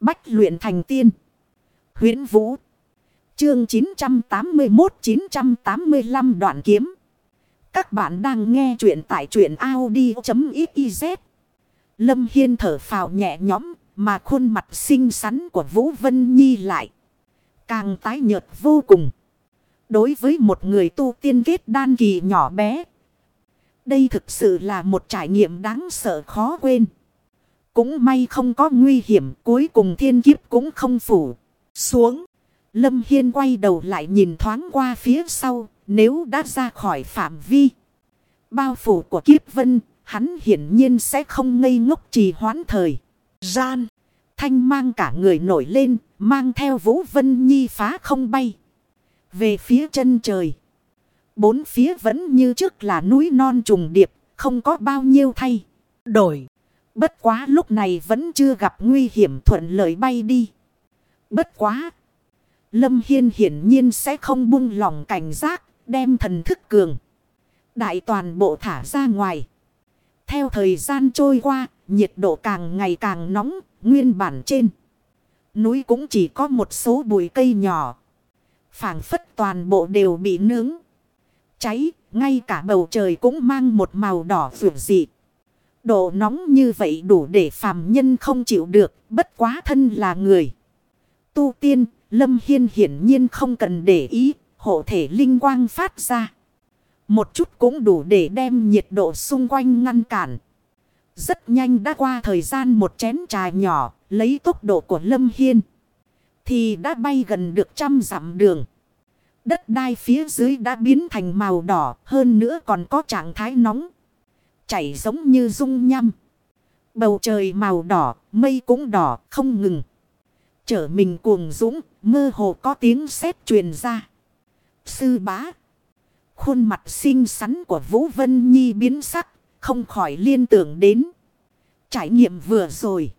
Bách luyện thành tiên. huyễn Vũ. Chương 981-985 đoạn kiếm. Các bạn đang nghe truyện tại truyện Audi.xyz. Lâm Hiên thở phào nhẹ nhõm mà khuôn mặt xinh xắn của Vũ Vân Nhi lại. Càng tái nhợt vô cùng. Đối với một người tu tiên kết đan kỳ nhỏ bé. Đây thực sự là một trải nghiệm đáng sợ khó quên. Cũng may không có nguy hiểm, cuối cùng thiên kiếp cũng không phủ. Xuống. Lâm Hiên quay đầu lại nhìn thoáng qua phía sau. Nếu đã ra khỏi phạm vi. Bao phủ của kiếp vân. Hắn hiển nhiên sẽ không ngây ngốc trì hoãn thời. Gian. Thanh mang cả người nổi lên. Mang theo Vũ Vân Nhi phá không bay. Về phía chân trời. Bốn phía vẫn như trước là núi non trùng điệp. Không có bao nhiêu thay. Đổi. Bất quá lúc này vẫn chưa gặp nguy hiểm thuận lợi bay đi. Bất quá. Lâm Hiên hiển nhiên sẽ không buông lòng cảnh giác. Đem thần thức cường. Đại toàn bộ thả ra ngoài. Theo thời gian trôi qua. Nhiệt độ càng ngày càng nóng. Nguyên bản trên. Núi cũng chỉ có một số bụi cây nhỏ. phảng phất toàn bộ đều bị nướng. Cháy. Ngay cả bầu trời cũng mang một màu đỏ vượt dị. Độ nóng như vậy đủ để phàm nhân không chịu được, bất quá thân là người. Tu tiên, Lâm Hiên hiển nhiên không cần để ý, hộ thể linh quang phát ra. Một chút cũng đủ để đem nhiệt độ xung quanh ngăn cản. Rất nhanh đã qua thời gian một chén trà nhỏ, lấy tốc độ của Lâm Hiên. Thì đã bay gần được trăm dặm đường. Đất đai phía dưới đã biến thành màu đỏ, hơn nữa còn có trạng thái nóng chảy giống như dung nham. Bầu trời màu đỏ, mây cũng đỏ, không ngừng. Trở mình cuồng dũng, mơ hồ có tiếng sét truyền ra. Sư bá. Khuôn mặt xinh xắn của Vũ Vân Nhi biến sắc, không khỏi liên tưởng đến. Trải nghiệm vừa rồi.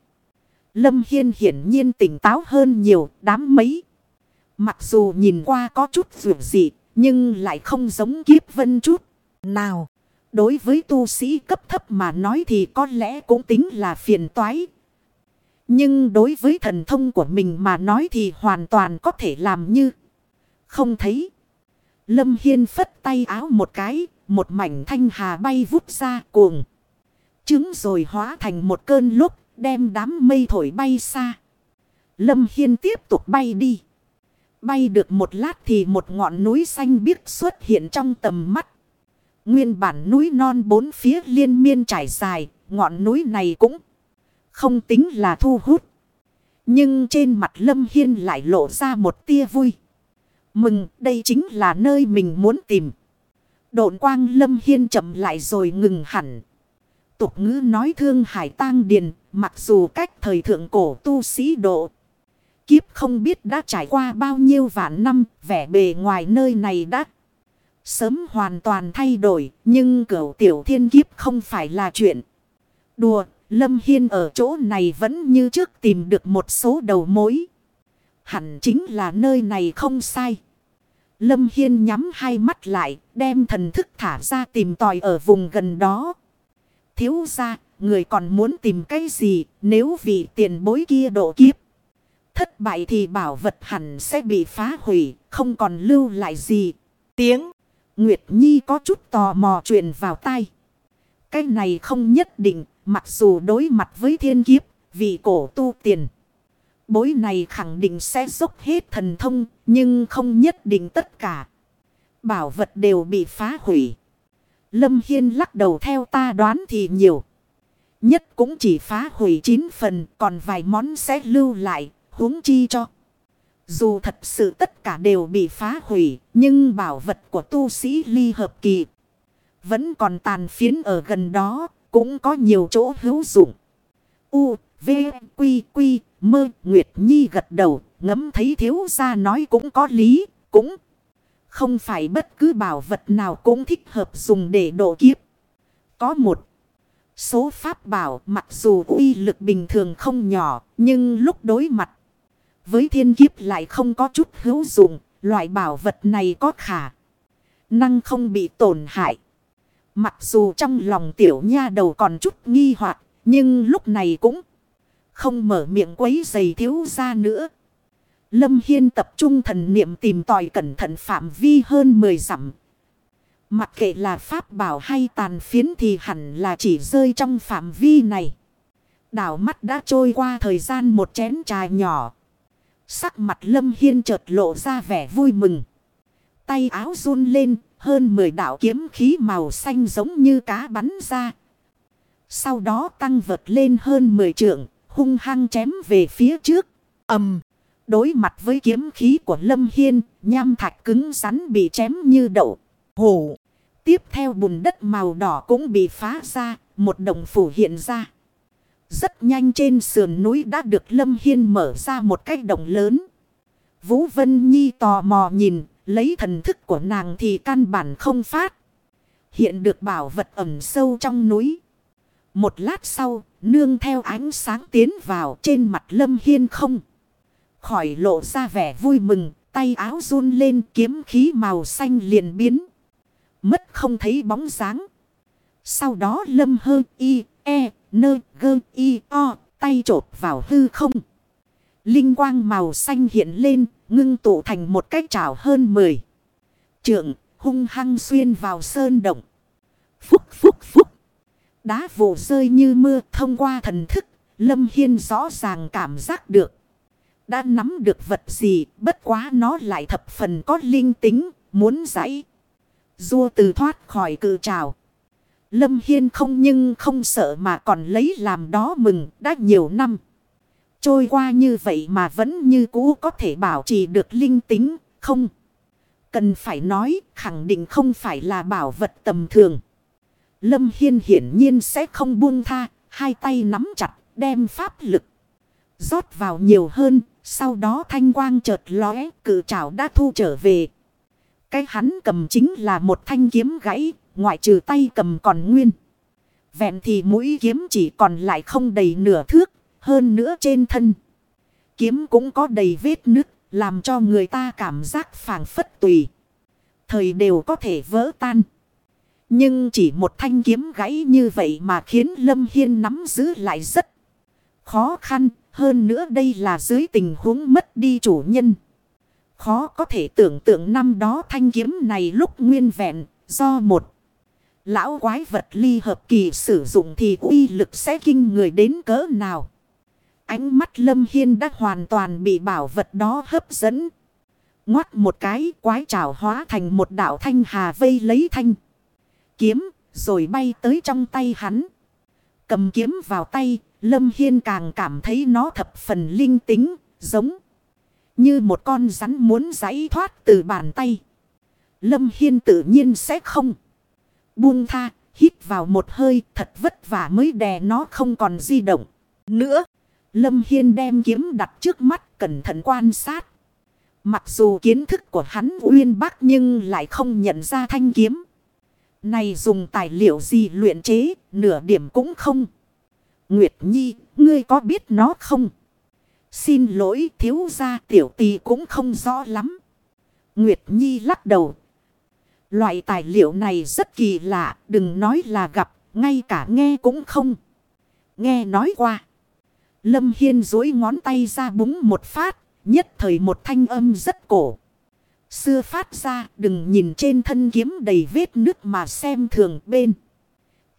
Lâm Hiên hiển nhiên tỉnh táo hơn nhiều, đám mấy. Mặc dù nhìn qua có chút vượt dị, nhưng lại không giống kiếp vân chút. Nào! Đối với tu sĩ cấp thấp mà nói thì có lẽ cũng tính là phiền toái. Nhưng đối với thần thông của mình mà nói thì hoàn toàn có thể làm như không thấy. Lâm Hiên phất tay áo một cái, một mảnh thanh hà bay vút ra cuồng. Trứng rồi hóa thành một cơn lúc, đem đám mây thổi bay xa. Lâm Hiên tiếp tục bay đi. Bay được một lát thì một ngọn núi xanh biếc xuất hiện trong tầm mắt. Nguyên bản núi non bốn phía liên miên trải dài, ngọn núi này cũng không tính là thu hút. Nhưng trên mặt Lâm Hiên lại lộ ra một tia vui. Mừng, đây chính là nơi mình muốn tìm. Độn quang Lâm Hiên chậm lại rồi ngừng hẳn. Tục ngữ nói thương hải tang điền, mặc dù cách thời thượng cổ tu sĩ độ. Kiếp không biết đã trải qua bao nhiêu vạn năm, vẻ bề ngoài nơi này đã Sớm hoàn toàn thay đổi, nhưng cửu tiểu thiên kiếp không phải là chuyện. Đùa, Lâm Hiên ở chỗ này vẫn như trước tìm được một số đầu mối. Hẳn chính là nơi này không sai. Lâm Hiên nhắm hai mắt lại, đem thần thức thả ra tìm tòi ở vùng gần đó. Thiếu ra, người còn muốn tìm cái gì nếu vì tiền bối kia độ kiếp. Thất bại thì bảo vật hẳn sẽ bị phá hủy, không còn lưu lại gì. Tiếng. Nguyệt Nhi có chút tò mò truyền vào tai. Cái này không nhất định, mặc dù đối mặt với thiên kiếp, vì cổ tu tiền. Bối này khẳng định sẽ dốc hết thần thông, nhưng không nhất định tất cả. Bảo vật đều bị phá hủy. Lâm Hiên lắc đầu theo ta đoán thì nhiều. Nhất cũng chỉ phá hủy 9 phần, còn vài món sẽ lưu lại, huống chi cho. Dù thật sự tất cả đều bị phá hủy, nhưng bảo vật của tu sĩ ly hợp kỳ vẫn còn tàn phiến ở gần đó, cũng có nhiều chỗ hữu dụng. U, V, Quy, Quy, Mơ, Nguyệt Nhi gật đầu, ngấm thấy thiếu gia nói cũng có lý, cũng không phải bất cứ bảo vật nào cũng thích hợp dùng để độ kiếp. Có một số pháp bảo mặc dù uy lực bình thường không nhỏ, nhưng lúc đối mặt với thiên kiếp lại không có chút hữu dụng, loại bảo vật này có khả. Năng không bị tổn hại. Mặc dù trong lòng tiểu nha đầu còn chút nghi hoặc nhưng lúc này cũng không mở miệng quấy giày thiếu ra nữa. Lâm Hiên tập trung thần niệm tìm tòi cẩn thận phạm vi hơn 10 dặm. Mặc kệ là pháp bảo hay tàn phiến thì hẳn là chỉ rơi trong phạm vi này. Đảo mắt đã trôi qua thời gian một chén trà nhỏ. Sắc mặt Lâm Hiên chợt lộ ra vẻ vui mừng. Tay áo run lên, hơn 10 đạo kiếm khí màu xanh giống như cá bắn ra. Sau đó tăng vượt lên hơn 10 trượng, hung hăng chém về phía trước. ầm Đối mặt với kiếm khí của Lâm Hiên, nham thạch cứng rắn bị chém như đậu. Hổ. Tiếp theo bùn đất màu đỏ cũng bị phá ra, một đồng phủ hiện ra. Rất nhanh trên sườn núi đã được Lâm Hiên mở ra một cái động lớn. Vũ Vân Nhi tò mò nhìn, lấy thần thức của nàng thì căn bản không phát. Hiện được bảo vật ẩm sâu trong núi. Một lát sau, nương theo ánh sáng tiến vào trên mặt Lâm Hiên không. Khỏi lộ ra vẻ vui mừng, tay áo run lên kiếm khí màu xanh liền biến. Mất không thấy bóng dáng. Sau đó Lâm hơ y, e, nơ, gơ, y, o, tay trột vào hư không. Linh quang màu xanh hiện lên, ngưng tụ thành một cách trào hơn 10. Trượng, hung hăng xuyên vào sơn động. Phúc phúc phúc. Đá vụ rơi như mưa thông qua thần thức. Lâm Hiên rõ ràng cảm giác được. Đã nắm được vật gì bất quá nó lại thập phần có linh tính. Muốn giải. Dua từ thoát khỏi cự trào. Lâm Hiên không nhưng không sợ mà còn lấy làm đó mừng đã nhiều năm. Trôi qua như vậy mà vẫn như cũ có thể bảo trì được linh tính, không. Cần phải nói, khẳng định không phải là bảo vật tầm thường. Lâm Hiên hiển nhiên sẽ không buông tha, hai tay nắm chặt, đem pháp lực. rót vào nhiều hơn, sau đó thanh quang chợt lóe, cự trảo đã thu trở về. Cái hắn cầm chính là một thanh kiếm gãy, ngoại trừ tay cầm còn nguyên. Vẹn thì mũi kiếm chỉ còn lại không đầy nửa thước, hơn nữa trên thân. Kiếm cũng có đầy vết nứt, làm cho người ta cảm giác phảng phất tùy. Thời đều có thể vỡ tan. Nhưng chỉ một thanh kiếm gãy như vậy mà khiến Lâm Hiên nắm giữ lại rất khó khăn. Hơn nữa đây là dưới tình huống mất đi chủ nhân. Khó có thể tưởng tượng năm đó thanh kiếm này lúc nguyên vẹn do một lão quái vật ly hợp kỳ sử dụng thì uy lực sẽ kinh người đến cỡ nào. Ánh mắt Lâm Hiên đã hoàn toàn bị bảo vật đó hấp dẫn. ngoắt một cái quái trảo hóa thành một đảo thanh hà vây lấy thanh. Kiếm rồi bay tới trong tay hắn. Cầm kiếm vào tay, Lâm Hiên càng cảm thấy nó thập phần linh tính, giống như một con rắn muốn giải thoát từ bàn tay. Lâm Hiên tự nhiên sẽ không buông tha, hít vào một hơi thật vất vả mới đè nó không còn di động nữa. Lâm Hiên đem kiếm đặt trước mắt cẩn thận quan sát. Mặc dù kiến thức của hắn uyên bác nhưng lại không nhận ra thanh kiếm. Này dùng tài liệu gì luyện chế, nửa điểm cũng không. Nguyệt Nhi, ngươi có biết nó không? Xin lỗi thiếu gia tiểu tì cũng không rõ lắm. Nguyệt Nhi lắc đầu. Loại tài liệu này rất kỳ lạ, đừng nói là gặp, ngay cả nghe cũng không. Nghe nói qua. Lâm Hiên dối ngón tay ra búng một phát, nhất thời một thanh âm rất cổ. Xưa phát ra đừng nhìn trên thân kiếm đầy vết nước mà xem thường bên.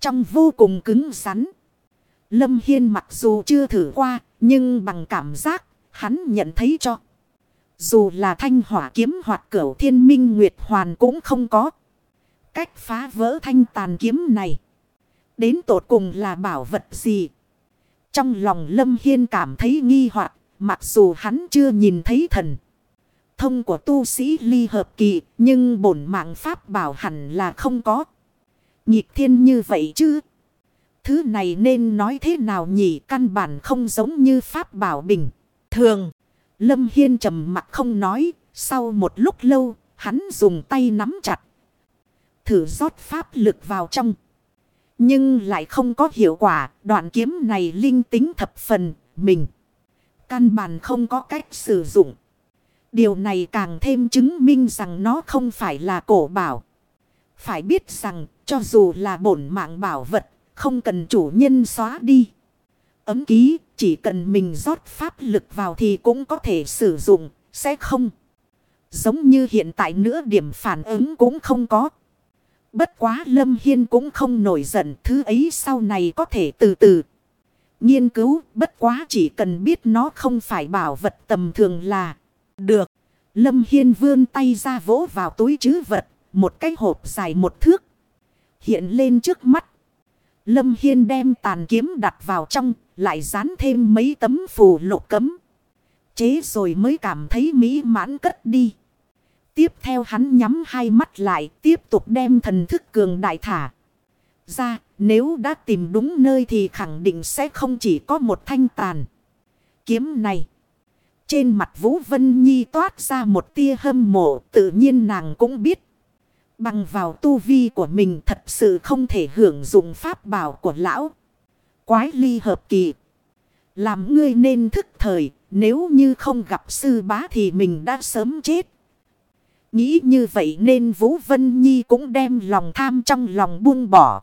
Trong vô cùng cứng rắn. Lâm Hiên mặc dù chưa thử qua, nhưng bằng cảm giác, hắn nhận thấy cho. Dù là thanh hỏa kiếm hoặc cửu thiên minh nguyệt hoàn cũng không có. Cách phá vỡ thanh tàn kiếm này. Đến tột cùng là bảo vật gì? Trong lòng Lâm Hiên cảm thấy nghi hoặc mặc dù hắn chưa nhìn thấy thần. Thông của tu sĩ ly hợp kỳ, nhưng bổn mạng pháp bảo hẳn là không có. Nhịp thiên như vậy chứ? Thứ này nên nói thế nào nhỉ căn bản không giống như pháp bảo bình. Thường, Lâm Hiên trầm mặt không nói, sau một lúc lâu, hắn dùng tay nắm chặt. Thử rót pháp lực vào trong. Nhưng lại không có hiệu quả, đoạn kiếm này linh tính thập phần, mình. Căn bản không có cách sử dụng. Điều này càng thêm chứng minh rằng nó không phải là cổ bảo. Phải biết rằng, cho dù là bổn mạng bảo vật, không cần chủ nhân xóa đi. Ấm ký chỉ cần mình rót pháp lực vào thì cũng có thể sử dụng, sẽ không. Giống như hiện tại nữa điểm phản ứng cũng không có. Bất quá Lâm Hiên cũng không nổi giận thứ ấy sau này có thể từ từ. Nghiên cứu bất quá chỉ cần biết nó không phải bảo vật tầm thường là được. Lâm Hiên vươn tay ra vỗ vào túi chứ vật, một cái hộp dài một thước. Hiện lên trước mắt. Lâm Hiên đem tàn kiếm đặt vào trong, lại dán thêm mấy tấm phù lục cấm. Chế rồi mới cảm thấy mỹ mãn cất đi. Tiếp theo hắn nhắm hai mắt lại, tiếp tục đem thần thức cường đại thả. Ra, nếu đã tìm đúng nơi thì khẳng định sẽ không chỉ có một thanh tàn. Kiếm này. Trên mặt Vũ Vân Nhi toát ra một tia hâm mộ, tự nhiên nàng cũng biết. Bằng vào tu vi của mình thật sự không thể hưởng dụng pháp bảo của lão. Quái ly hợp kỳ. Làm ngươi nên thức thời, nếu như không gặp sư bá thì mình đã sớm chết. Nghĩ như vậy nên Vũ Vân Nhi cũng đem lòng tham trong lòng buông bỏ.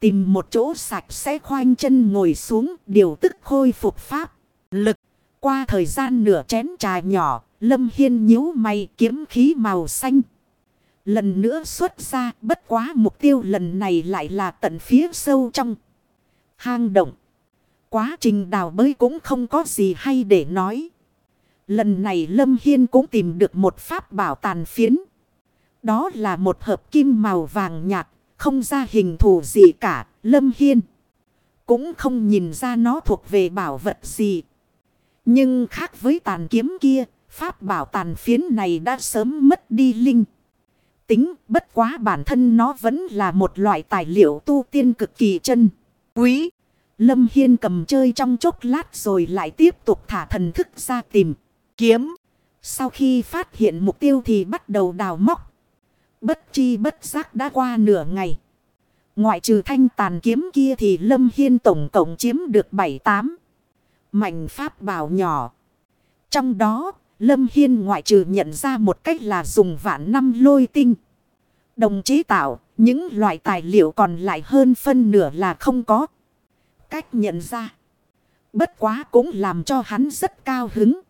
Tìm một chỗ sạch sẽ khoanh chân ngồi xuống điều tức khôi phục pháp. Lực. Qua thời gian nửa chén trà nhỏ, Lâm Hiên nhíu mày kiếm khí màu xanh. Lần nữa xuất ra bất quá mục tiêu lần này lại là tận phía sâu trong. Hang động. Quá trình đào bới cũng không có gì hay để nói. Lần này Lâm Hiên cũng tìm được một pháp bảo tàn phiến. Đó là một hợp kim màu vàng nhạt, không ra hình thù gì cả, Lâm Hiên. Cũng không nhìn ra nó thuộc về bảo vật gì. Nhưng khác với tàn kiếm kia, pháp bảo tàn phiến này đã sớm mất đi linh. Tính bất quá bản thân nó vẫn là một loại tài liệu tu tiên cực kỳ chân. Quý! Lâm Hiên cầm chơi trong chốc lát rồi lại tiếp tục thả thần thức ra tìm. Kiếm! Sau khi phát hiện mục tiêu thì bắt đầu đào móc. Bất chi bất giác đã qua nửa ngày. Ngoại trừ thanh tàn kiếm kia thì Lâm Hiên tổng cộng chiếm được 7-8 mạnh pháp bảo nhỏ. Trong đó, Lâm Hiên ngoại trừ nhận ra một cách là dùng vạn năm lôi tinh. Đồng chế tạo, những loại tài liệu còn lại hơn phân nửa là không có. Cách nhận ra. Bất quá cũng làm cho hắn rất cao hứng.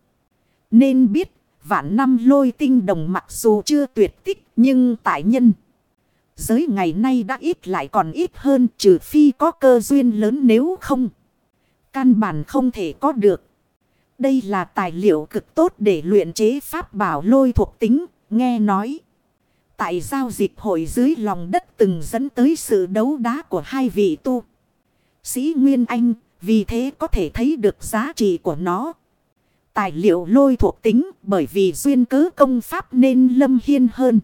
Nên biết, vạn năm lôi tinh đồng mặc dù chưa tuyệt tích, nhưng tại nhân. Giới ngày nay đã ít lại còn ít hơn trừ phi có cơ duyên lớn nếu không. Căn bản không thể có được. Đây là tài liệu cực tốt để luyện chế pháp bảo lôi thuộc tính, nghe nói. Tại giao dịch hội dưới lòng đất từng dẫn tới sự đấu đá của hai vị tu. Sĩ Nguyên Anh, vì thế có thể thấy được giá trị của nó. Tài liệu lôi thuộc tính bởi vì duyên cớ công pháp nên lâm hiên hơn.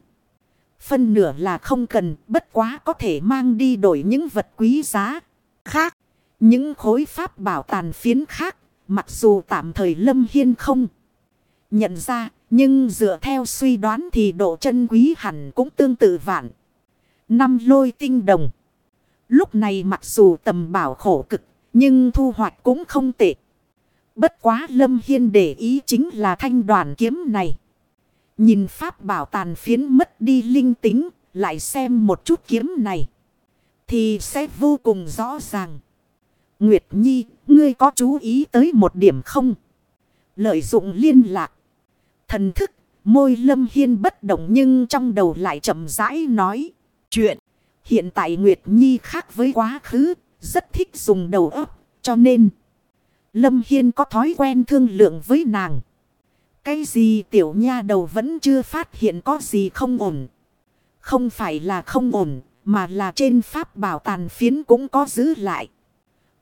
Phân nửa là không cần, bất quá có thể mang đi đổi những vật quý giá khác. Những khối pháp bảo tàn phiến khác, mặc dù tạm thời Lâm Hiên không nhận ra, nhưng dựa theo suy đoán thì độ chân quý hẳn cũng tương tự vạn. Năm lôi tinh đồng. Lúc này mặc dù tầm bảo khổ cực, nhưng thu hoạch cũng không tệ. Bất quá Lâm Hiên để ý chính là thanh đoàn kiếm này. Nhìn pháp bảo tàn phiến mất đi linh tính, lại xem một chút kiếm này. Thì sẽ vô cùng rõ ràng. Nguyệt Nhi, ngươi có chú ý tới một điểm không? Lợi dụng liên lạc. Thần thức, môi lâm hiên bất động nhưng trong đầu lại chậm rãi nói. Chuyện, hiện tại Nguyệt Nhi khác với quá khứ, rất thích dùng đầu óc, cho nên. Lâm Hiên có thói quen thương lượng với nàng. Cái gì tiểu nha đầu vẫn chưa phát hiện có gì không ổn. Không phải là không ổn, mà là trên pháp bảo tàn phiến cũng có giữ lại.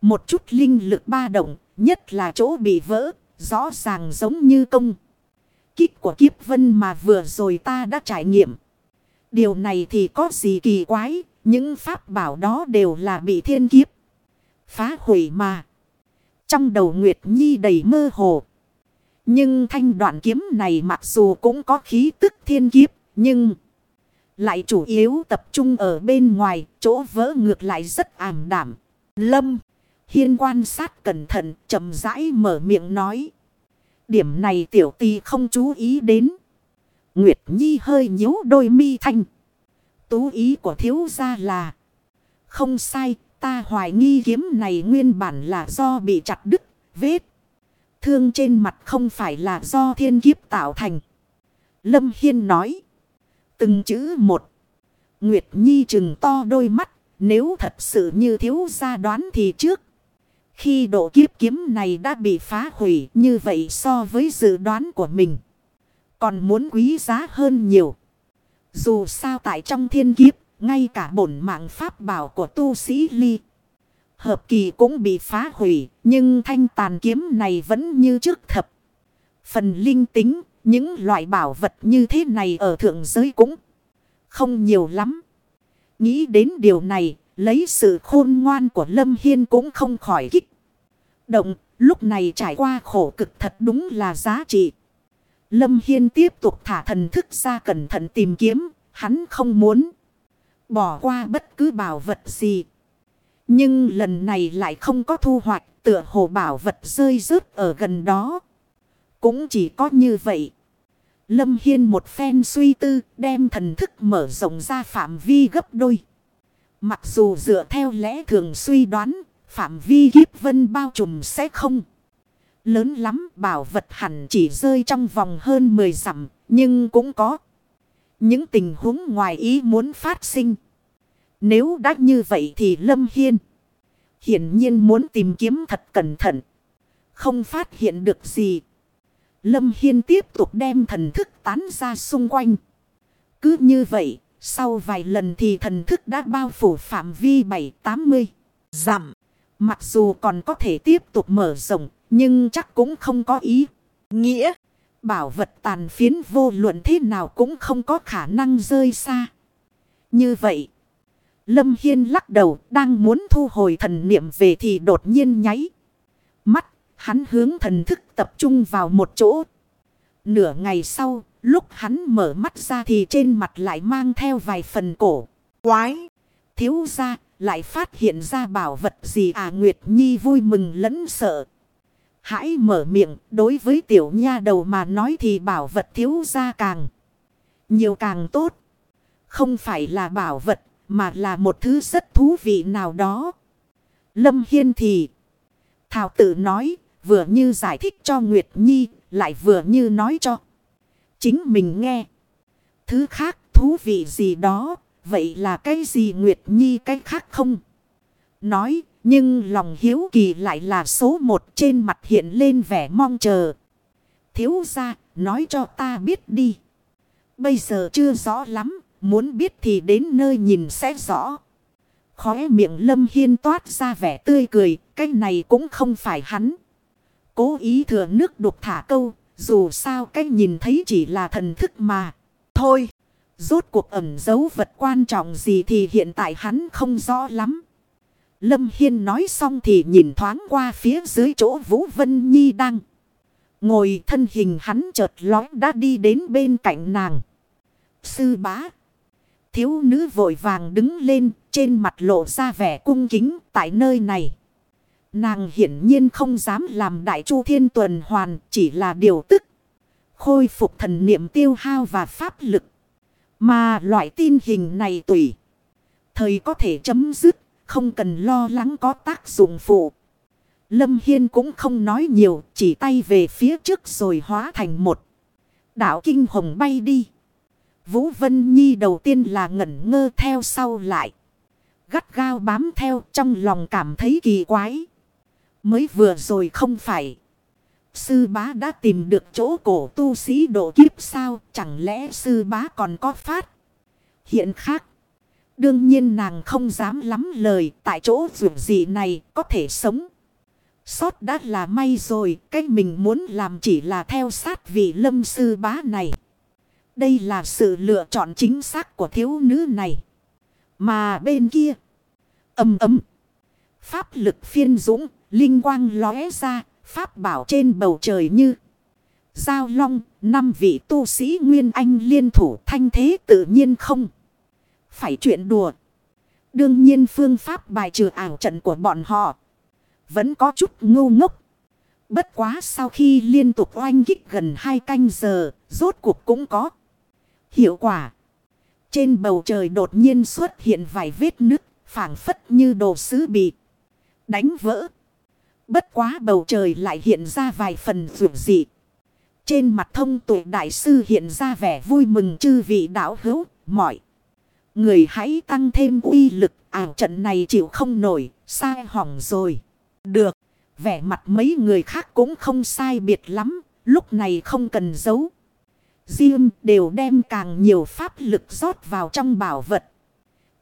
Một chút linh lực ba động, nhất là chỗ bị vỡ, rõ ràng giống như công. Kích của kiếp vân mà vừa rồi ta đã trải nghiệm. Điều này thì có gì kỳ quái, những pháp bảo đó đều là bị thiên kiếp. Phá hủy mà. Trong đầu Nguyệt Nhi đầy mơ hồ. Nhưng thanh đoạn kiếm này mặc dù cũng có khí tức thiên kiếp, nhưng lại chủ yếu tập trung ở bên ngoài, chỗ vỡ ngược lại rất ảm đảm. Lâm Hiên quan sát cẩn thận, chậm rãi mở miệng nói. Điểm này tiểu tì không chú ý đến. Nguyệt Nhi hơi nhíu đôi mi thanh. Tú ý của thiếu gia là. Không sai, Ta hoài nghi kiếm này nguyên bản là do bị chặt đứt, vết. Thương trên mặt không phải là do thiên kiếp tạo thành. Lâm Hiên nói. Từng chữ một. Nguyệt Nhi trừng to đôi mắt. Nếu thật sự như thiếu gia đoán thì trước. Khi độ kiếp kiếm này đã bị phá hủy như vậy so với dự đoán của mình. Còn muốn quý giá hơn nhiều. Dù sao tại trong thiên kiếp, ngay cả bổn mạng pháp bảo của tu sĩ ly. Hợp kỳ cũng bị phá hủy, nhưng thanh tàn kiếm này vẫn như trước thập. Phần linh tính, những loại bảo vật như thế này ở thượng giới cũng không nhiều lắm. Nghĩ đến điều này, lấy sự khôn ngoan của Lâm Hiên cũng không khỏi kích. Động, lúc này trải qua khổ cực thật đúng là giá trị. Lâm Hiên tiếp tục thả thần thức ra cẩn thận tìm kiếm, hắn không muốn bỏ qua bất cứ bảo vật gì. Nhưng lần này lại không có thu hoạch, tựa hồ bảo vật rơi rớt ở gần đó. Cũng chỉ có như vậy. Lâm Hiên một phen suy tư, đem thần thức mở rộng ra phạm vi gấp đôi. Mặc dù dựa theo lẽ thường suy đoán, phạm vi kiếp vân bao trùm sẽ không. Lớn lắm bảo vật hẳn chỉ rơi trong vòng hơn 10 dặm, nhưng cũng có. Những tình huống ngoài ý muốn phát sinh. Nếu đã như vậy thì Lâm Hiên hiển nhiên muốn tìm kiếm thật cẩn thận. Không phát hiện được gì. Lâm Hiên tiếp tục đem thần thức tán ra xung quanh. Cứ như vậy, sau vài lần thì thần thức đã bao phủ phạm vi 7-80 giảm Mặc dù còn có thể tiếp tục mở rộng, nhưng chắc cũng không có ý. Nghĩa, bảo vật tàn phiến vô luận thế nào cũng không có khả năng rơi xa. Như vậy, Lâm Hiên lắc đầu đang muốn thu hồi thần niệm về thì đột nhiên nháy. Mắt, hắn hướng thần thức tập trung vào một chỗ. Nửa ngày sau, lúc hắn mở mắt ra thì trên mặt lại mang theo vài phần cổ. Quái! Thiếu ra, lại phát hiện ra bảo vật gì à Nguyệt Nhi vui mừng lẫn sợ. Hãy mở miệng, đối với tiểu nha đầu mà nói thì bảo vật thiếu ra càng. Nhiều càng tốt. Không phải là bảo vật, mà là một thứ rất thú vị nào đó. Lâm Hiên thì... Thảo tự nói, vừa như giải thích cho Nguyệt Nhi, lại vừa như nói cho. Chính mình nghe. Thứ khác thú vị gì đó, vậy là cái gì Nguyệt Nhi cái khác không? Nói, nhưng lòng hiếu kỳ lại là số một trên mặt hiện lên vẻ mong chờ. Thiếu ra, nói cho ta biết đi. Bây giờ chưa rõ lắm, muốn biết thì đến nơi nhìn sẽ rõ. Khóe miệng Lâm Hiên toát ra vẻ tươi cười, cái này cũng không phải hắn. Cố ý thừa nước đục thả câu, dù sao cái nhìn thấy chỉ là thần thức mà. Thôi, rốt cuộc ẩn dấu vật quan trọng gì thì hiện tại hắn không rõ lắm. Lâm Hiên nói xong thì nhìn thoáng qua phía dưới chỗ Vũ Vân Nhi đang. Ngồi thân hình hắn chợt lói đã đi đến bên cạnh nàng. Sư bá. Thiếu nữ vội vàng đứng lên trên mặt lộ ra vẻ cung kính tại nơi này. Nàng hiển nhiên không dám làm đại chu thiên tuần hoàn, chỉ là điều tức. Khôi phục thần niệm tiêu hao và pháp lực. Mà loại tin hình này tùy. Thời có thể chấm dứt. Không cần lo lắng có tác dụng phụ. Lâm Hiên cũng không nói nhiều. Chỉ tay về phía trước rồi hóa thành một. Đạo kinh hồng bay đi. Vũ Vân Nhi đầu tiên là ngẩn ngơ theo sau lại. Gắt gao bám theo, trong lòng cảm thấy kỳ quái. Mới vừa rồi không phải. Sư bá đã tìm được chỗ cổ tu sĩ độ kiếp sao. Chẳng lẽ sư bá còn có phát. Hiện khác. Đương nhiên nàng không dám lắm lời. Tại chỗ dù gì này có thể sống. Sót đã là may rồi. Cái mình muốn làm chỉ là theo sát vị lâm sư bá này. Đây là sự lựa chọn chính xác của thiếu nữ này. Mà bên kia. Âm âm. Pháp lực phiên dũng. Linh quang lóe ra. Pháp bảo trên bầu trời như. Giao long. Năm vị tu sĩ Nguyên Anh liên thủ thanh thế tự nhiên không. Phải chuyện đùa. Đương nhiên phương pháp bài trừ ảo trận của bọn họ. Vẫn có chút ngu ngốc. Bất quá sau khi liên tục oanh kích gần hai canh giờ, rốt cuộc cũng có. Hiệu quả. Trên bầu trời đột nhiên xuất hiện vài vết nứt, phảng phất như đồ sứ bị đánh vỡ. Bất quá bầu trời lại hiện ra vài phần rượu dị. Trên mặt thông tuệ đại sư hiện ra vẻ vui mừng chư vị đạo hữu, mọi. Người hãy tăng thêm uy lực, ảo trận này chịu không nổi, sai hỏng rồi. Được, vẻ mặt mấy người khác cũng không sai biệt lắm, lúc này không cần giấu. Diêm đều đem càng nhiều pháp lực rót vào trong bảo vật.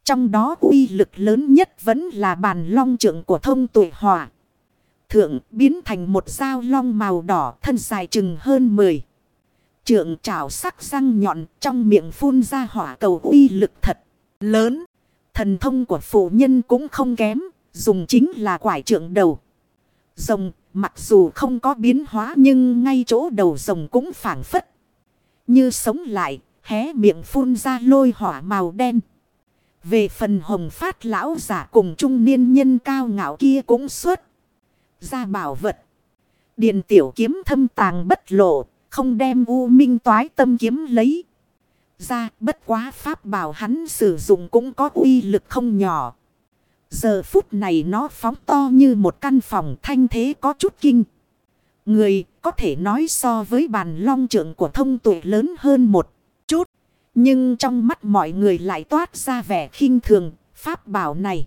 Trong đó uy lực lớn nhất vẫn là bàn long trượng của thông tuổi hòa. Thượng biến thành một dao long màu đỏ thân dài chừng hơn 10. Trượng trảo sắc răng nhọn trong miệng phun ra hỏa cầu uy lực thật lớn. Thần thông của phụ nhân cũng không kém, dùng chính là quải trượng đầu. Rồng mặc dù không có biến hóa nhưng ngay chỗ đầu rồng cũng phản phất. Như sống lại, hé miệng phun ra lôi hỏa màu đen. Về phần hồng phát lão giả cùng trung niên nhân cao ngạo kia cũng xuất. Ra bảo vật. điền tiểu kiếm thâm tàng bất lộ. Không đem u minh toái tâm kiếm lấy. Ra bất quá pháp bảo hắn sử dụng cũng có uy lực không nhỏ. Giờ phút này nó phóng to như một căn phòng thanh thế có chút kinh. Người có thể nói so với bàn long trượng của thông tuệ lớn hơn một chút. Nhưng trong mắt mọi người lại toát ra vẻ khinh thường, pháp bảo này.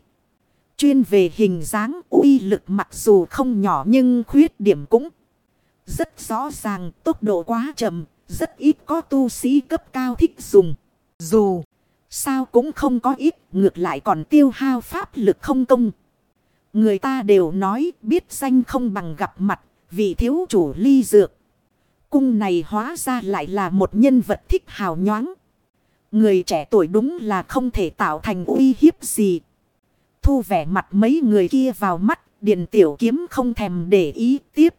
Chuyên về hình dáng uy lực mặc dù không nhỏ nhưng khuyết điểm cũng rất rõ ràng tốc độ quá chậm, rất ít có tu sĩ cấp cao thích dùng. Dù sao cũng không có ít, ngược lại còn tiêu hao pháp lực không công. Người ta đều nói biết danh không bằng gặp mặt, vì thiếu chủ ly dược. Cung này hóa ra lại là một nhân vật thích hào nhoáng. Người trẻ tuổi đúng là không thể tạo thành uy hiếp gì. Thu vẻ mặt mấy người kia vào mắt, điện tiểu kiếm không thèm để ý tiếp.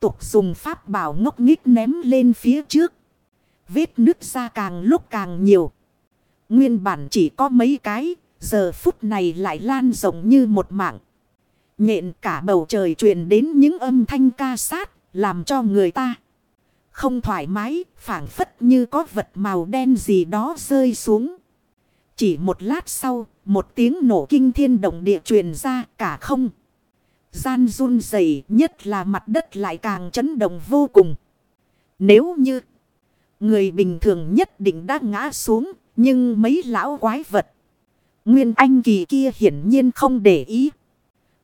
Tục dùng pháp bảo ngốc nghích ném lên phía trước. Vết nước ra càng lúc càng nhiều. Nguyên bản chỉ có mấy cái, giờ phút này lại lan rộng như một mạng. Nhện cả bầu trời truyền đến những âm thanh ca sát, làm cho người ta không thoải mái, phảng phất như có vật màu đen gì đó rơi xuống. Chỉ một lát sau, một tiếng nổ kinh thiên động địa truyền ra cả không. Gian run rẩy nhất là mặt đất lại càng chấn động vô cùng. Nếu như người bình thường nhất định đã ngã xuống, nhưng mấy lão quái vật. Nguyên Anh kỳ kia hiển nhiên không để ý.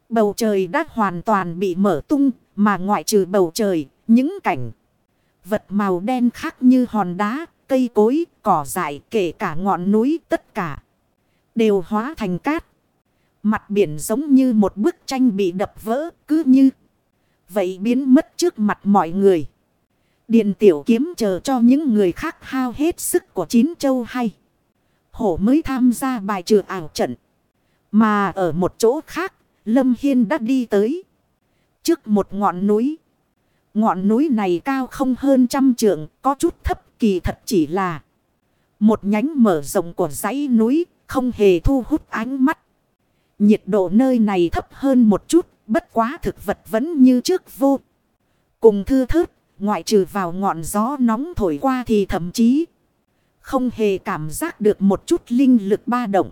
Bầu trời đã hoàn toàn bị mở tung, mà ngoại trừ bầu trời, những cảnh vật màu đen khác như hòn đá, cây cối, cỏ dại, kể cả ngọn núi, tất cả đều hóa thành cát. Mặt biển giống như một bức tranh bị đập vỡ, cứ như vậy biến mất trước mặt mọi người. Điền tiểu kiếm chờ cho những người khác hao hết sức của chín châu hay. Hổ mới tham gia bài trừ ảo trận. Mà ở một chỗ khác, Lâm Hiên đã đi tới. Trước một ngọn núi. Ngọn núi này cao không hơn trăm trượng, có chút thấp kỳ thật chỉ là một nhánh mở rộng của dãy núi, không hề thu hút ánh mắt. Nhiệt độ nơi này thấp hơn một chút, bất quá thực vật vẫn như trước vô. Cùng thư thớt, ngoại trừ vào ngọn gió nóng thổi qua thì thậm chí không hề cảm giác được một chút linh lực ba động.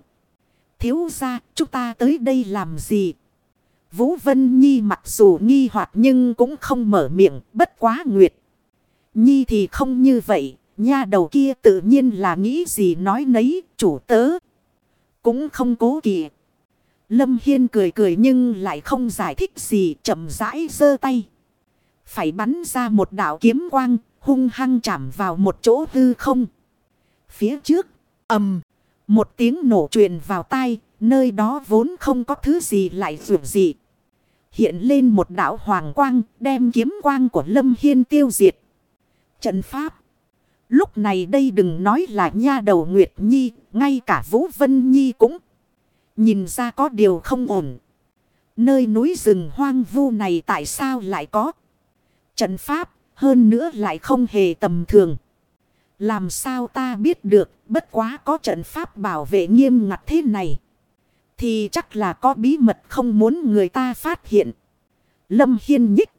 Thiếu ra, chúng ta tới đây làm gì? Vũ Vân Nhi mặc dù nghi hoặc nhưng cũng không mở miệng, bất quá nguyệt. Nhi thì không như vậy, nha đầu kia tự nhiên là nghĩ gì nói nấy, chủ tớ. Cũng không cố kỵ. Lâm Hiên cười cười nhưng lại không giải thích gì, chậm rãi giơ tay. Phải bắn ra một đạo kiếm quang, hung hăng chạm vào một chỗ hư không. Phía trước, ầm, một tiếng nổ truyền vào tai, nơi đó vốn không có thứ gì lại dù gì. Hiện lên một đạo hoàng quang, đem kiếm quang của Lâm Hiên tiêu diệt. Trận pháp. Lúc này đây đừng nói là nha đầu Nguyệt Nhi, ngay cả Vũ Vân Nhi cũng nhìn ra có điều không ổn. Nơi núi rừng hoang vu này tại sao lại có trận pháp, hơn nữa lại không hề tầm thường. Làm sao ta biết được bất quá có trận pháp bảo vệ nghiêm ngặt thế này. Thì chắc là có bí mật không muốn người ta phát hiện. Lâm Hiên nhích.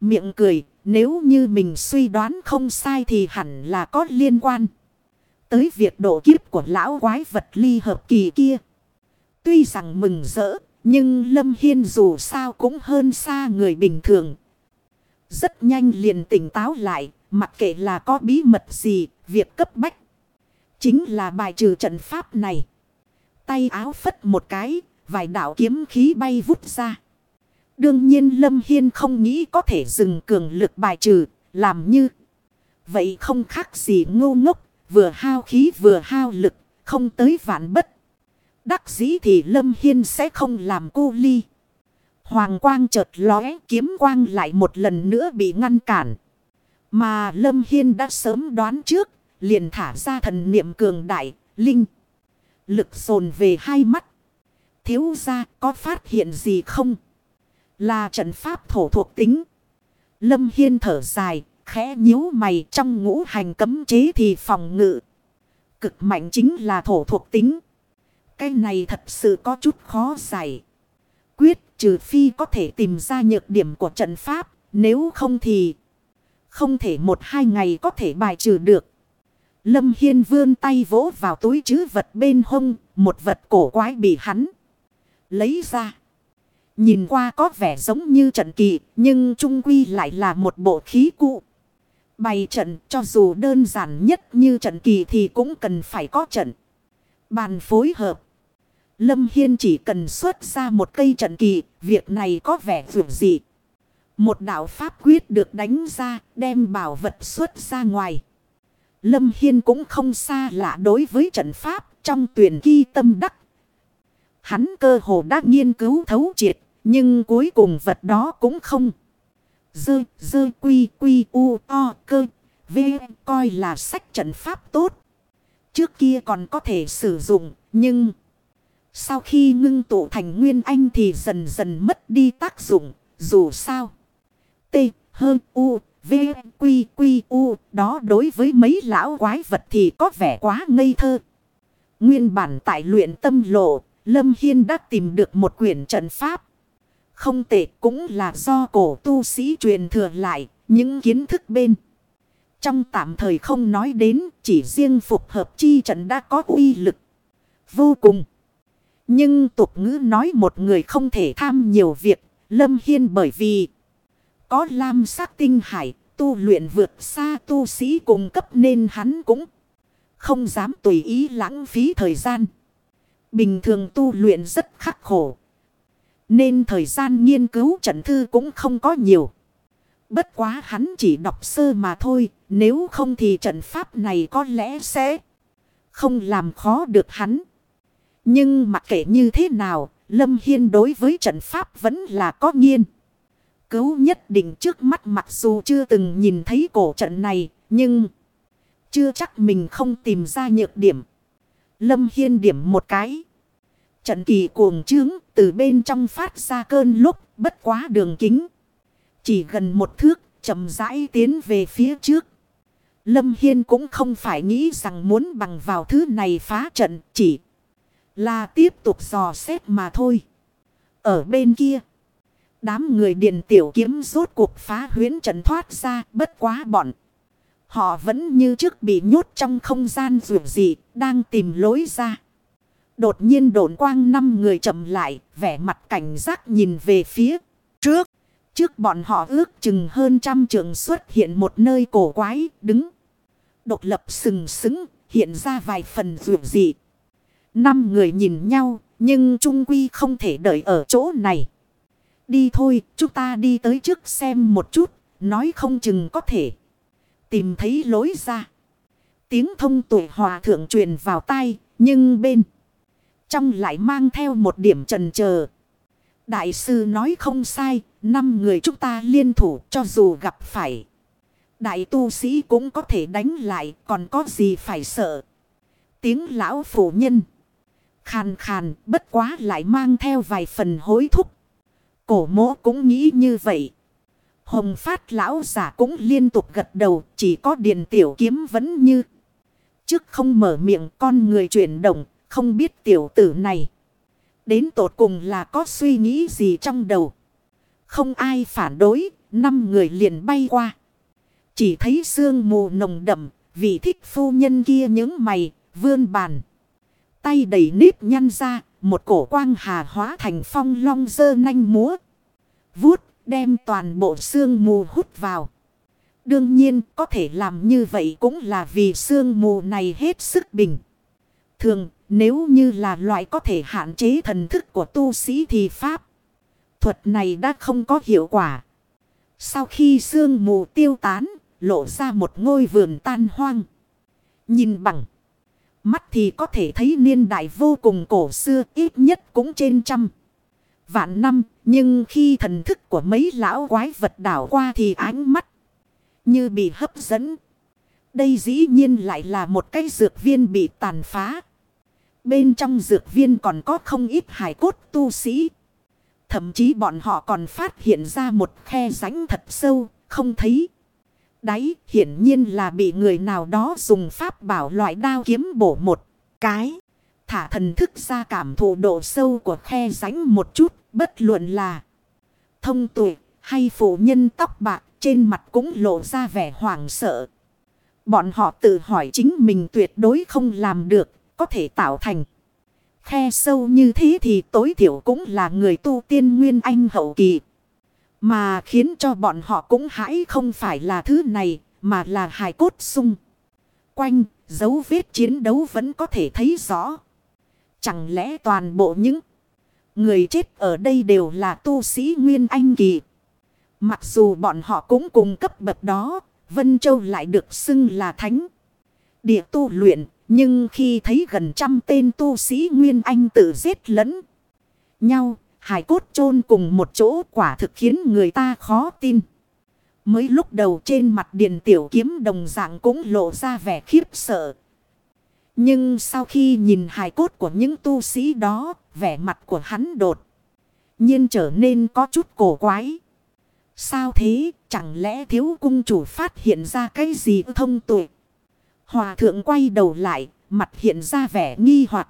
Miệng cười nếu như mình suy đoán không sai thì hẳn là có liên quan. Tới việc độ kiếp của lão quái vật ly hợp kỳ kia. Tuy rằng mừng rỡ, nhưng Lâm Hiên dù sao cũng hơn xa người bình thường. Rất nhanh liền tỉnh táo lại, mặc kệ là có bí mật gì, việc cấp bách. Chính là bài trừ trận pháp này. Tay áo phất một cái, vài đạo kiếm khí bay vút ra. Đương nhiên Lâm Hiên không nghĩ có thể dừng cường lực bài trừ, làm như. Vậy không khác gì ngu ngốc, vừa hao khí vừa hao lực, không tới vạn bất. Đắc dĩ thì Lâm Hiên sẽ không làm cô ly. Hoàng quang chợt lóe kiếm quang lại một lần nữa bị ngăn cản. Mà Lâm Hiên đã sớm đoán trước, liền thả ra thần niệm cường đại, linh. Lực dồn về hai mắt. Thiếu ra có phát hiện gì không? Là trận pháp thổ thuộc tính. Lâm Hiên thở dài, khẽ nhíu mày trong ngũ hành cấm chế thì phòng ngự. Cực mạnh chính là thổ thuộc tính. Cái này thật sự có chút khó giải. Quyết trừ phi có thể tìm ra nhược điểm của trận pháp. Nếu không thì không thể một hai ngày có thể bài trừ được. Lâm Hiên vươn tay vỗ vào túi chứ vật bên hông. Một vật cổ quái bị hắn lấy ra. Nhìn qua có vẻ giống như trận kỳ. Nhưng trung quy lại là một bộ khí cụ. Bày trận cho dù đơn giản nhất như trận kỳ thì cũng cần phải có trận. Bàn phối hợp. Lâm Hiên chỉ cần xuất ra một cây trận kỳ, việc này có vẻ vượt dị. Một đạo pháp quyết được đánh ra, đem bảo vật xuất ra ngoài. Lâm Hiên cũng không xa lạ đối với trận pháp trong tuyển ghi tâm đắc. Hắn cơ hồ đã nghiên cứu thấu triệt, nhưng cuối cùng vật đó cũng không. Dơ, dơ quy quy u o cơ, v coi là sách trận pháp tốt. Trước kia còn có thể sử dụng, nhưng... Sau khi ngưng tụ thành nguyên anh thì dần dần mất đi tác dụng, dù sao. T, H, U, V, Quy, Quy, U, đó đối với mấy lão quái vật thì có vẻ quá ngây thơ. Nguyên bản tại luyện tâm lộ, Lâm Hiên đã tìm được một quyển trận pháp. Không tệ, cũng là do cổ tu sĩ truyền thừa lại, những kiến thức bên. Trong tạm thời không nói đến, chỉ riêng phục hợp chi trận đã có uy lực vô cùng. Nhưng tục ngữ nói một người không thể tham nhiều việc. Lâm Hiên bởi vì có lam sắc tinh hải, tu luyện vượt xa tu sĩ cùng cấp nên hắn cũng không dám tùy ý lãng phí thời gian. Bình thường tu luyện rất khắc khổ. Nên thời gian nghiên cứu trận thư cũng không có nhiều. Bất quá hắn chỉ đọc sơ mà thôi. Nếu không thì trận pháp này có lẽ sẽ không làm khó được hắn. Nhưng mặc kệ như thế nào, Lâm Hiên đối với trận pháp vẫn là có nghiên. Cứu nhất định trước mắt mặc dù chưa từng nhìn thấy cổ trận này, nhưng chưa chắc mình không tìm ra nhược điểm. Lâm Hiên điểm một cái. Trận kỳ cuồng trướng từ bên trong phát ra cơn lúc, bất quá đường kính. Chỉ gần một thước, chậm rãi tiến về phía trước. Lâm Hiên cũng không phải nghĩ rằng muốn bằng vào thứ này phá trận, chỉ là tiếp tục dò xét mà thôi. Ở bên kia. Đám người điện tiểu kiếm rốt cuộc phá huyến trận thoát ra, bất quá bọn. Họ vẫn như trước bị nhốt trong không gian dù dị, đang tìm lối ra. Đột nhiên đổn quang năm người chậm lại, vẻ mặt cảnh giác nhìn về phía trước. Trước bọn họ ước chừng hơn trăm trường xuất hiện một nơi cổ quái, đứng. Độc lập sừng sững, hiện ra vài phần dù dị. Năm người nhìn nhau, nhưng trung quy không thể đợi ở chỗ này. Đi thôi, chúng ta đi tới trước xem một chút, nói không chừng có thể. Tìm thấy lối ra. Tiếng thông tuổi hòa thượng truyền vào tai, nhưng bên trong lại mang theo một điểm trần chờ Đại sư nói không sai, năm người chúng ta liên thủ cho dù gặp phải. Đại tu sĩ cũng có thể đánh lại, còn có gì phải sợ. Tiếng lão phụ nhân. Khàn khàn, bất quá lại mang theo vài phần hối thúc. Cổ mỗ cũng nghĩ như vậy. Hồng phát lão giả cũng liên tục gật đầu, chỉ có điền tiểu kiếm vẫn như. Trước không mở miệng con người chuyển động, không biết tiểu tử này. Đến tột cùng là có suy nghĩ gì trong đầu. Không ai phản đối, năm người liền bay qua. Chỉ thấy sương mù nồng đậm, vị thích phu nhân kia những mày, vươn bàn. Tay đầy nếp nhăn ra, một cổ quang hà hóa thành phong long dơ nanh múa. Vuốt đem toàn bộ xương mù hút vào. Đương nhiên có thể làm như vậy cũng là vì xương mù này hết sức bình. Thường nếu như là loại có thể hạn chế thần thức của tu sĩ thì pháp. Thuật này đã không có hiệu quả. Sau khi sương mù tiêu tán, lộ ra một ngôi vườn tan hoang. Nhìn bằng mắt thì có thể thấy niên đại vô cùng cổ xưa ít nhất cũng trên trăm. Vạn năm, nhưng khi thần thức của mấy lão quái vật đảo qua thì ánh mắt như bị hấp dẫn. Đây dĩ nhiên lại là một cái dược viên bị tàn phá. Bên trong dược viên còn có không ít hải cốt tu sĩ. Thậm chí bọn họ còn phát hiện ra một khe rãnh thật sâu, không thấy. Đáy hiển nhiên là bị người nào đó dùng pháp bảo loại đao kiếm bổ một cái. Thả thần thức ra cảm thụ độ sâu của khe rãnh một chút, bất luận là thông tuổi hay phụ nhân tóc bạc trên mặt cũng lộ ra vẻ hoảng sợ. Bọn họ tự hỏi chính mình tuyệt đối không làm được, có thể tạo thành. Khe sâu như thế thì tối thiểu cũng là người tu tiên nguyên anh hậu kỳ. Mà khiến cho bọn họ cũng hãi không phải là thứ này, mà là hài cốt sung. Quanh, dấu vết chiến đấu vẫn có thể thấy rõ. Chẳng lẽ toàn bộ những người chết ở đây đều là tu sĩ Nguyên Anh Kỳ. Mặc dù bọn họ cũng cùng cấp bậc đó, Vân Châu lại được xưng là thánh. Địa tu luyện, nhưng khi thấy gần trăm tên tu sĩ Nguyên Anh tự giết lẫn nhau, hải cốt chôn cùng một chỗ quả thực khiến người ta khó tin. Mới lúc đầu trên mặt điện tiểu kiếm đồng dạng cũng lộ ra vẻ khiếp sợ. Nhưng sau khi nhìn hài cốt của những tu sĩ đó, vẻ mặt của hắn đột nhiên trở nên có chút cổ quái. Sao thế, chẳng lẽ thiếu cung chủ phát hiện ra cái gì thông tuệ? Hòa thượng quay đầu lại, mặt hiện ra vẻ nghi hoặc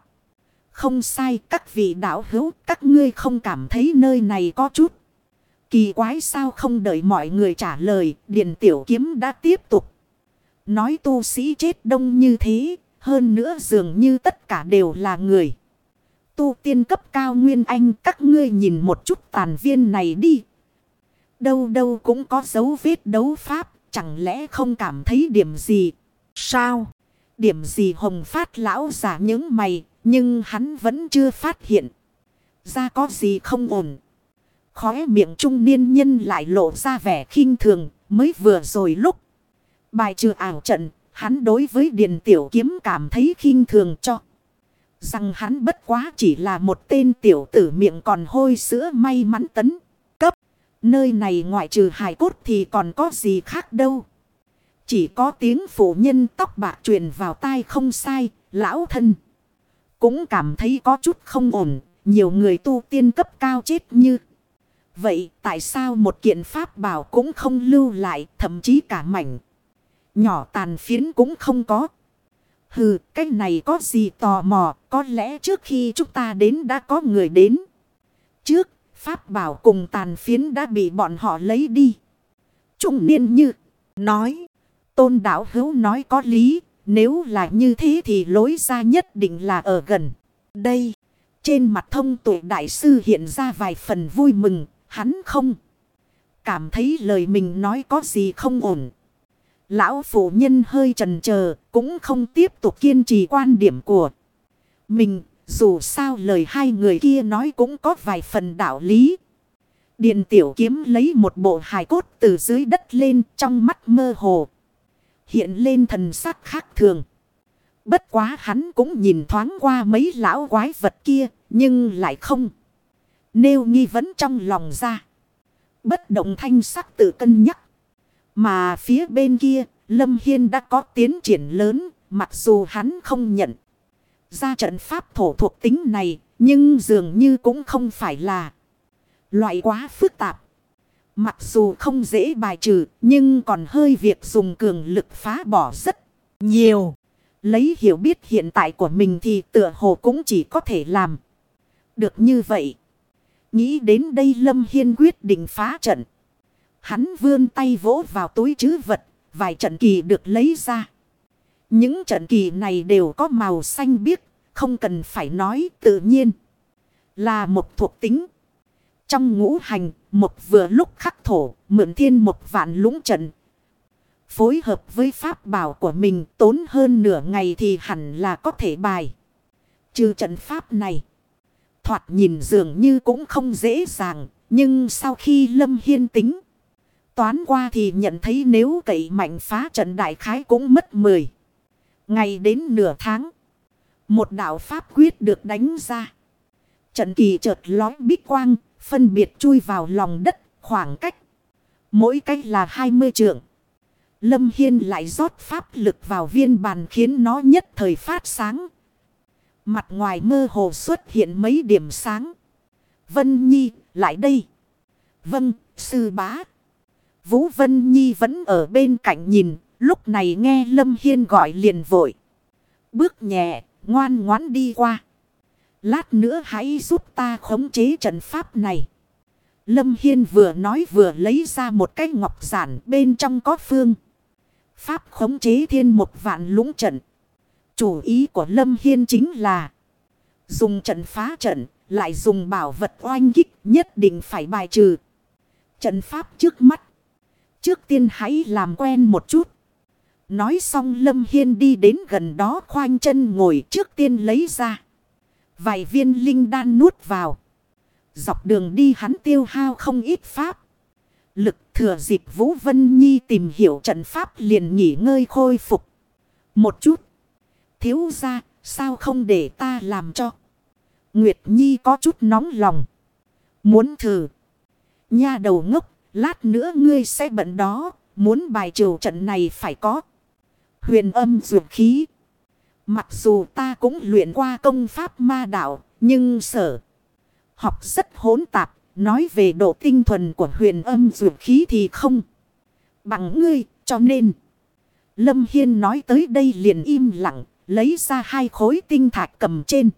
Không sai, các vị đạo hữu, các ngươi không cảm thấy nơi này có chút. Kỳ quái sao không đợi mọi người trả lời, Điện Tiểu Kiếm đã tiếp tục. Nói tu sĩ chết đông như thế, hơn nữa dường như tất cả đều là người. Tu tiên cấp cao nguyên anh các ngươi nhìn một chút tàn viên này đi. Đâu đâu cũng có dấu vết đấu pháp, chẳng lẽ không cảm thấy điểm gì? Sao? Điểm gì hồng phát lão giả những mày, nhưng hắn vẫn chưa phát hiện. Ra có gì không ổn. Khóe miệng trung niên nhân lại lộ ra vẻ khinh thường, mới vừa rồi lúc. Bài trừ ảo trận, hắn đối với Điền Tiểu Kiếm cảm thấy khinh thường cho. Rằng hắn bất quá chỉ là một tên tiểu tử miệng còn hôi sữa may mắn tấn. Cấp. Nơi này ngoại trừ hài cốt thì còn có gì khác đâu. Chỉ có tiếng phụ nhân tóc bạc truyền vào tai không sai, lão thân. Cũng cảm thấy có chút không ổn, nhiều người tu tiên cấp cao chết như. Vậy tại sao một kiện pháp bảo cũng không lưu lại, thậm chí cả mảnh. Nhỏ tàn phiến cũng không có. Hừ, cái này có gì tò mò, có lẽ trước khi chúng ta đến đã có người đến. Trước, pháp bảo cùng tàn phiến đã bị bọn họ lấy đi. Trung niên như, nói. Tôn đảo hữu nói có lý. Nếu là như thế thì lối ra nhất định là ở gần. Đây. Trên mặt thông tuệ đại sư hiện ra vài phần vui mừng. Hắn không. Cảm thấy lời mình nói có gì không ổn. Lão phụ nhân hơi trần chờ Cũng không tiếp tục kiên trì quan điểm của mình. Dù sao lời hai người kia nói cũng có vài phần đạo lý. Điện tiểu kiếm lấy một bộ hài cốt từ dưới đất lên trong mắt mơ hồ hiện lên thần sắc khác thường. Bất quá hắn cũng nhìn thoáng qua mấy lão quái vật kia, nhưng lại không. Nêu nghi vấn trong lòng ra. Bất động thanh sắc tự cân nhắc. Mà phía bên kia, Lâm Hiên đã có tiến triển lớn, mặc dù hắn không nhận. Ra trận pháp thổ thuộc tính này, nhưng dường như cũng không phải là loại quá phức tạp. Mặc dù không dễ bài trừ, nhưng còn hơi việc dùng cường lực phá bỏ rất nhiều. Lấy hiểu biết hiện tại của mình thì tựa hồ cũng chỉ có thể làm. Được như vậy. Nghĩ đến đây Lâm Hiên quyết định phá trận. Hắn vươn tay vỗ vào túi chứ vật, vài trận kỳ được lấy ra. Những trận kỳ này đều có màu xanh biếc, không cần phải nói tự nhiên. Là một thuộc tính. Trong ngũ hành, một vừa lúc khắc thổ, mượn thiên một vạn lũng trận. Phối hợp với pháp bảo của mình tốn hơn nửa ngày thì hẳn là có thể bài. Trừ trận pháp này. Thoạt nhìn dường như cũng không dễ dàng. Nhưng sau khi Lâm Hiên tính. Toán qua thì nhận thấy nếu cậy mạnh phá trận đại khái cũng mất 10. Ngày đến nửa tháng. Một đạo pháp quyết được đánh ra. Trận kỳ chợt lói bích quang. Phân biệt chui vào lòng đất khoảng cách. Mỗi cách là 20 trượng. Lâm Hiên lại rót pháp lực vào viên bàn khiến nó nhất thời phát sáng. Mặt ngoài mơ hồ xuất hiện mấy điểm sáng. Vân Nhi, lại đây. Vâng, sư bá. Vũ Vân Nhi vẫn ở bên cạnh nhìn, lúc này nghe Lâm Hiên gọi liền vội. Bước nhẹ, ngoan ngoãn đi qua. Lát nữa hãy giúp ta khống chế trận pháp này. Lâm Hiên vừa nói vừa lấy ra một cái ngọc giản bên trong có phương. Pháp khống chế thiên một vạn lũng trận. Chủ ý của Lâm Hiên chính là dùng trận phá trận, lại dùng bảo vật oanh kích nhất định phải bài trừ. Trận pháp trước mắt. Trước tiên hãy làm quen một chút. Nói xong Lâm Hiên đi đến gần đó khoanh chân ngồi trước tiên lấy ra. Vài viên linh đan nuốt vào. Dọc đường đi hắn tiêu hao không ít pháp. Lực thừa dịp Vũ Vân Nhi tìm hiểu trận pháp liền nghỉ ngơi khôi phục. Một chút. Thiếu ra sao không để ta làm cho. Nguyệt Nhi có chút nóng lòng. Muốn thử. Nha đầu ngốc. Lát nữa ngươi sẽ bận đó. Muốn bài trừ trận này phải có. Huyền âm dược khí. Mặc dù ta cũng luyện qua công pháp ma đạo. Nhưng sở. Học rất hỗn tạp. Nói về độ tinh thuần của huyền âm dược khí thì không. Bằng ngươi, cho nên. Lâm Hiên nói tới đây liền im lặng. Lấy ra hai khối tinh thạch cầm trên.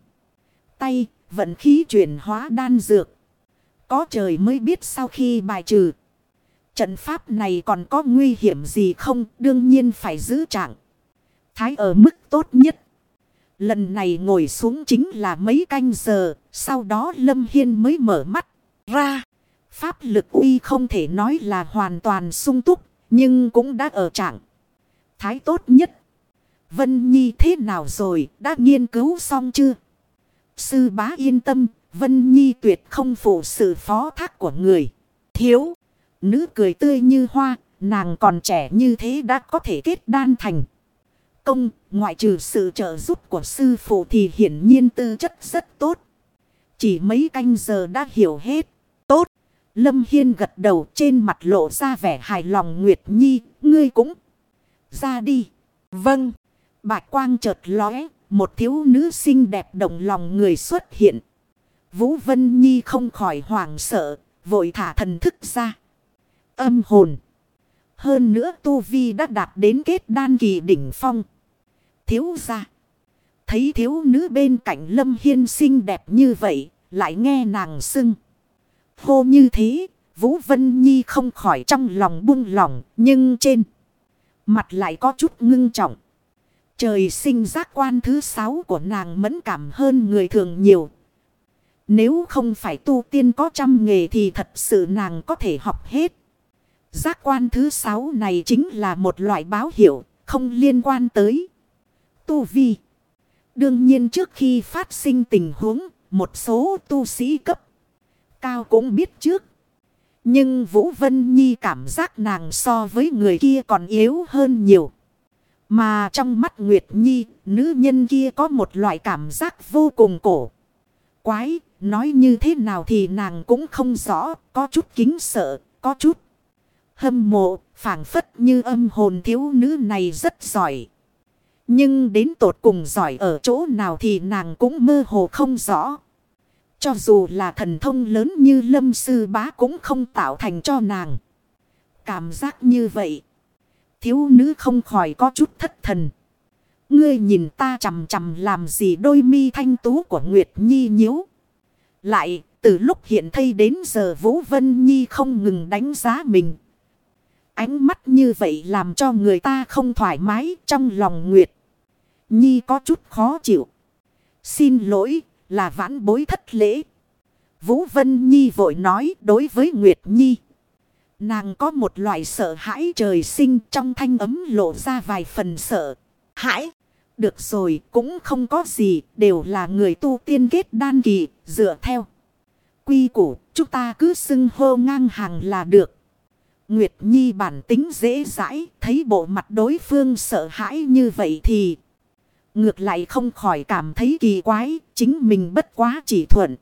Tay, vận khí chuyển hóa đan dược. Có trời mới biết sau khi bài trừ. Trận pháp này còn có nguy hiểm gì không? Đương nhiên phải giữ trạng. Thái ở mức tốt nhất. Lần này ngồi xuống chính là mấy canh giờ. Sau đó Lâm Hiên mới mở mắt ra. Pháp lực uy không thể nói là hoàn toàn sung túc. Nhưng cũng đã ở trạng. Thái tốt nhất. Vân Nhi thế nào rồi? Đã nghiên cứu xong chưa? Sư bá yên tâm. Vân Nhi tuyệt không phụ sự phó thác của người. Thiếu. Nữ cười tươi như hoa. Nàng còn trẻ như thế đã có thể kết đan thành công, ngoại trừ sự trợ giúp của sư phụ thì hiển nhiên tư chất rất tốt. Chỉ mấy canh giờ đã hiểu hết. Tốt. Lâm Hiên gật đầu trên mặt lộ ra vẻ hài lòng Nguyệt Nhi. Ngươi cũng ra đi. Vâng. Bạch quang chợt lóe. Một thiếu nữ xinh đẹp động lòng người xuất hiện. Vũ Vân Nhi không khỏi hoảng sợ. Vội thả thần thức ra. Âm hồn. Hơn nữa Tu Vi đã đạt đến kết đan kỳ đỉnh phong. Thiếu ra. Thấy thiếu nữ bên cạnh Lâm Hiên xinh đẹp như vậy. Lại nghe nàng xưng. Hô như thế. Vũ Vân Nhi không khỏi trong lòng buông lòng. Nhưng trên. Mặt lại có chút ngưng trọng. Trời sinh giác quan thứ sáu của nàng mẫn cảm hơn người thường nhiều. Nếu không phải tu tiên có trăm nghề thì thật sự nàng có thể học hết. Giác quan thứ sáu này chính là một loại báo hiệu, không liên quan tới tu vi. Đương nhiên trước khi phát sinh tình huống, một số tu sĩ cấp cao cũng biết trước. Nhưng Vũ Vân Nhi cảm giác nàng so với người kia còn yếu hơn nhiều. Mà trong mắt Nguyệt Nhi, nữ nhân kia có một loại cảm giác vô cùng cổ. Quái, nói như thế nào thì nàng cũng không rõ, có chút kính sợ, có chút hâm mộ, phảng phất như âm hồn thiếu nữ này rất giỏi. Nhưng đến tột cùng giỏi ở chỗ nào thì nàng cũng mơ hồ không rõ. Cho dù là thần thông lớn như lâm sư bá cũng không tạo thành cho nàng. Cảm giác như vậy. Thiếu nữ không khỏi có chút thất thần. Ngươi nhìn ta chầm chầm làm gì đôi mi thanh tú của Nguyệt Nhi nhíu. Lại, từ lúc hiện thay đến giờ Vũ Vân Nhi không ngừng đánh giá mình. Ánh mắt như vậy làm cho người ta không thoải mái trong lòng Nguyệt. Nhi có chút khó chịu. Xin lỗi, là vãn bối thất lễ. Vũ Vân Nhi vội nói đối với Nguyệt Nhi. Nàng có một loại sợ hãi trời sinh trong thanh ấm lộ ra vài phần sợ. Hãi! Được rồi, cũng không có gì, đều là người tu tiên kết đan kỳ, dựa theo. Quy củ, chúng ta cứ xưng hô ngang hàng là được. Nguyệt Nhi bản tính dễ dãi thấy bộ mặt đối phương sợ hãi như vậy thì ngược lại không khỏi cảm thấy kỳ quái chính mình bất quá chỉ thuận.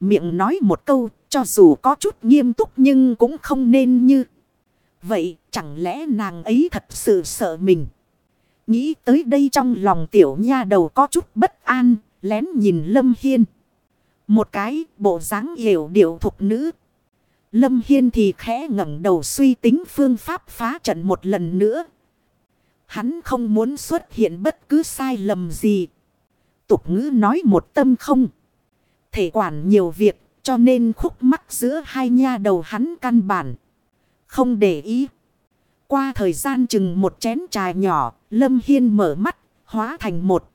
Miệng nói một câu cho dù có chút nghiêm túc nhưng cũng không nên như. Vậy chẳng lẽ nàng ấy thật sự sợ mình. Nghĩ tới đây trong lòng tiểu nha đầu có chút bất an, lén nhìn Lâm Hiên. Một cái bộ dáng hiểu điệu thục nữ. Lâm Hiên thì khẽ ngẩng đầu suy tính phương pháp phá trận một lần nữa. Hắn không muốn xuất hiện bất cứ sai lầm gì. Tục ngữ nói một tâm không. Thể quản nhiều việc cho nên khúc mắc giữa hai nha đầu hắn căn bản. Không để ý. Qua thời gian chừng một chén trà nhỏ, Lâm Hiên mở mắt, hóa thành một.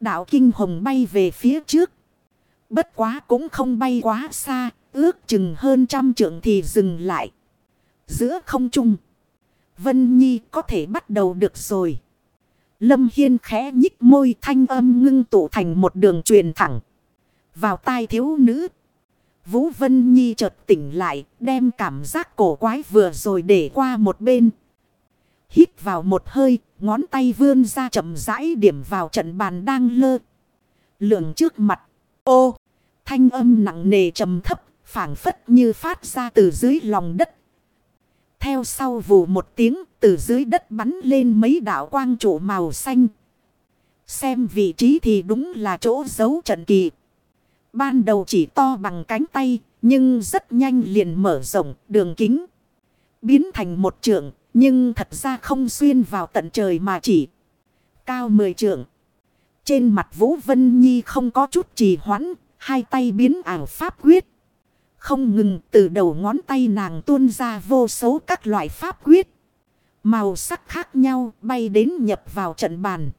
Đạo kinh hồng bay về phía trước. Bất quá cũng không bay quá xa, ước chừng hơn trăm trượng thì dừng lại. Giữa không trung. Vân Nhi có thể bắt đầu được rồi. Lâm Hiên khẽ nhích môi thanh âm ngưng tụ thành một đường truyền thẳng. Vào tai thiếu nữ. Vũ Vân Nhi chợt tỉnh lại, đem cảm giác cổ quái vừa rồi để qua một bên. Hít vào một hơi, ngón tay vươn ra chậm rãi điểm vào trận bàn đang lơ. Lượng trước mặt. Ô! Thanh âm nặng nề trầm thấp, phảng phất như phát ra từ dưới lòng đất. Theo sau vù một tiếng, từ dưới đất bắn lên mấy đạo quang trụ màu xanh. Xem vị trí thì đúng là chỗ giấu trận kỳ. Ban đầu chỉ to bằng cánh tay, nhưng rất nhanh liền mở rộng đường kính. Biến thành một trượng, nhưng thật ra không xuyên vào tận trời mà chỉ cao mười trượng. Trên mặt Vũ Vân Nhi không có chút trì hoãn, hai tay biến ảo pháp quyết. Không ngừng từ đầu ngón tay nàng tuôn ra vô số các loại pháp quyết. Màu sắc khác nhau bay đến nhập vào trận bàn.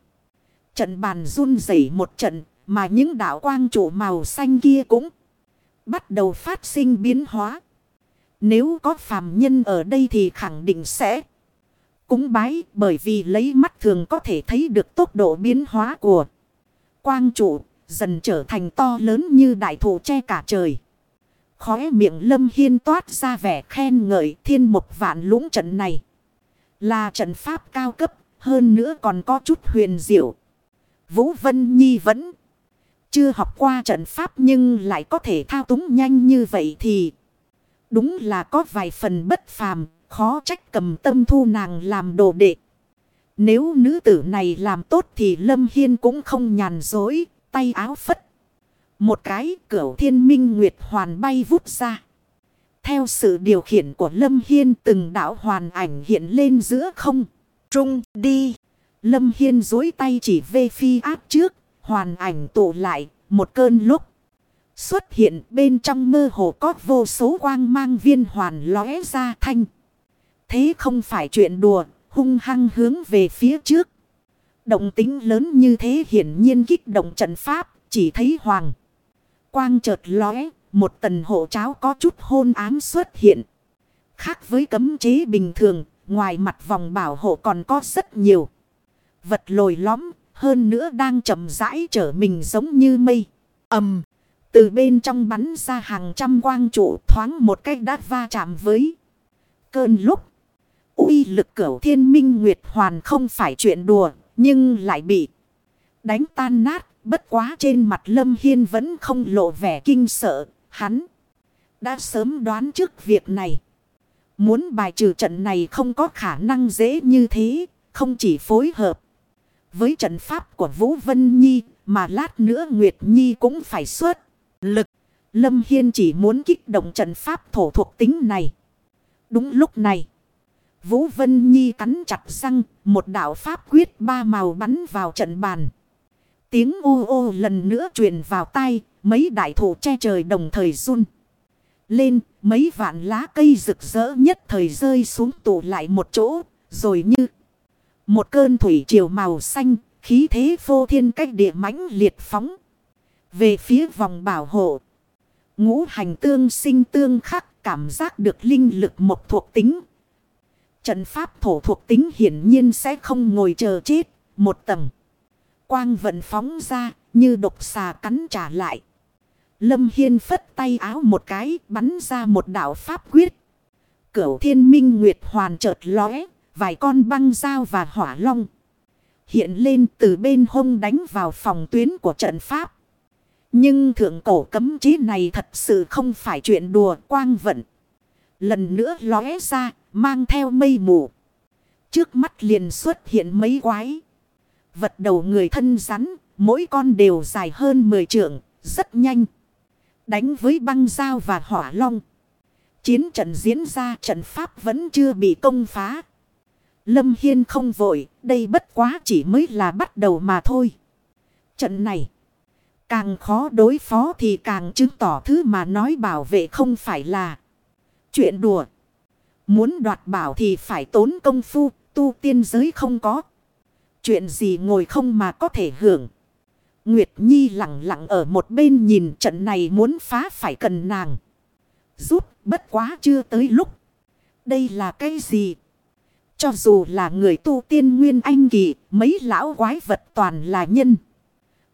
Trận bàn run rẩy một trận mà những đạo quang trụ màu xanh kia cũng bắt đầu phát sinh biến hóa. Nếu có phàm nhân ở đây thì khẳng định sẽ cúng bái bởi vì lấy mắt thường có thể thấy được tốc độ biến hóa của quang trụ dần trở thành to lớn như đại thụ che cả trời. Khóe miệng lâm hiên toát ra vẻ khen ngợi thiên một vạn lũng trận này. Là trận pháp cao cấp, hơn nữa còn có chút huyền diệu. Vũ Vân Nhi vẫn chưa học qua trận pháp nhưng lại có thể thao túng nhanh như vậy thì đúng là có vài phần bất phàm, khó trách cầm tâm thu nàng làm đồ đệ. Nếu nữ tử này làm tốt thì Lâm Hiên cũng không nhàn dối, tay áo phất. Một cái cửu thiên minh nguyệt hoàn bay vút ra. Theo sự điều khiển của Lâm Hiên từng đảo hoàn ảnh hiện lên giữa không. Trung đi. Lâm Hiên dối tay chỉ về phi áp trước. Hoàn ảnh tụ lại một cơn lúc. Xuất hiện bên trong mơ hồ có vô số quang mang viên hoàn lóe ra thanh. Thế không phải chuyện đùa, hung hăng hướng về phía trước. Động tính lớn như thế hiển nhiên kích động trận pháp, chỉ thấy hoàng. Quang chợt lóe, một tần hộ cháo có chút hôn ám xuất hiện. Khác với cấm chế bình thường, ngoài mặt vòng bảo hộ còn có rất nhiều. Vật lồi lõm, hơn nữa đang chậm rãi trở mình giống như mây. ầm Từ bên trong bắn ra hàng trăm quang trụ thoáng một cách đã va chạm với cơn lúc. uy lực cửu thiên minh nguyệt hoàn không phải chuyện đùa, nhưng lại bị đánh tan nát. Bất quá trên mặt Lâm Hiên vẫn không lộ vẻ kinh sợ, hắn đã sớm đoán trước việc này. Muốn bài trừ trận này không có khả năng dễ như thế, không chỉ phối hợp với trận pháp của Vũ Vân Nhi, mà lát nữa Nguyệt Nhi cũng phải xuất lực. Lâm Hiên chỉ muốn kích động trận pháp thổ thuộc tính này. Đúng lúc này, Vũ Vân Nhi cắn chặt răng, một đạo pháp quyết ba màu bắn vào trận bàn. Tiếng ô ô lần nữa truyền vào tay, mấy đại thủ che trời đồng thời run. Lên, mấy vạn lá cây rực rỡ nhất thời rơi xuống tụ lại một chỗ, rồi như một cơn thủy triều màu xanh, khí thế phô thiên cách địa mãnh liệt phóng. Về phía vòng bảo hộ, Ngũ hành tương sinh tương khắc cảm giác được linh lực một thuộc tính. Trận pháp thổ thuộc tính hiển nhiên sẽ không ngồi chờ chết. Một tầng. Quang vận phóng ra như độc xà cắn trả lại. Lâm Hiên phất tay áo một cái bắn ra một đạo pháp quyết. Cửu thiên minh nguyệt hoàn chợt lóe. Vài con băng dao và hỏa long. Hiện lên từ bên hông đánh vào phòng tuyến của trận pháp. Nhưng thượng cổ cấm chí này thật sự không phải chuyện đùa quang vận. Lần nữa lóe ra, mang theo mây mù. Trước mắt liền xuất hiện mấy quái. Vật đầu người thân rắn, mỗi con đều dài hơn 10 trượng, rất nhanh. Đánh với băng dao và hỏa long. Chiến trận diễn ra trận pháp vẫn chưa bị công phá. Lâm Hiên không vội, đây bất quá chỉ mới là bắt đầu mà thôi. Trận này, càng khó đối phó thì càng chứng tỏ thứ mà nói bảo vệ không phải là chuyện đùa. Muốn đoạt bảo thì phải tốn công phu, tu tiên giới không có. Chuyện gì ngồi không mà có thể hưởng. Nguyệt Nhi lặng lặng ở một bên nhìn trận này muốn phá phải cần nàng. Giúp bất quá chưa tới lúc. Đây là cái gì? Cho dù là người tu tiên nguyên anh kỳ, mấy lão quái vật toàn là nhân.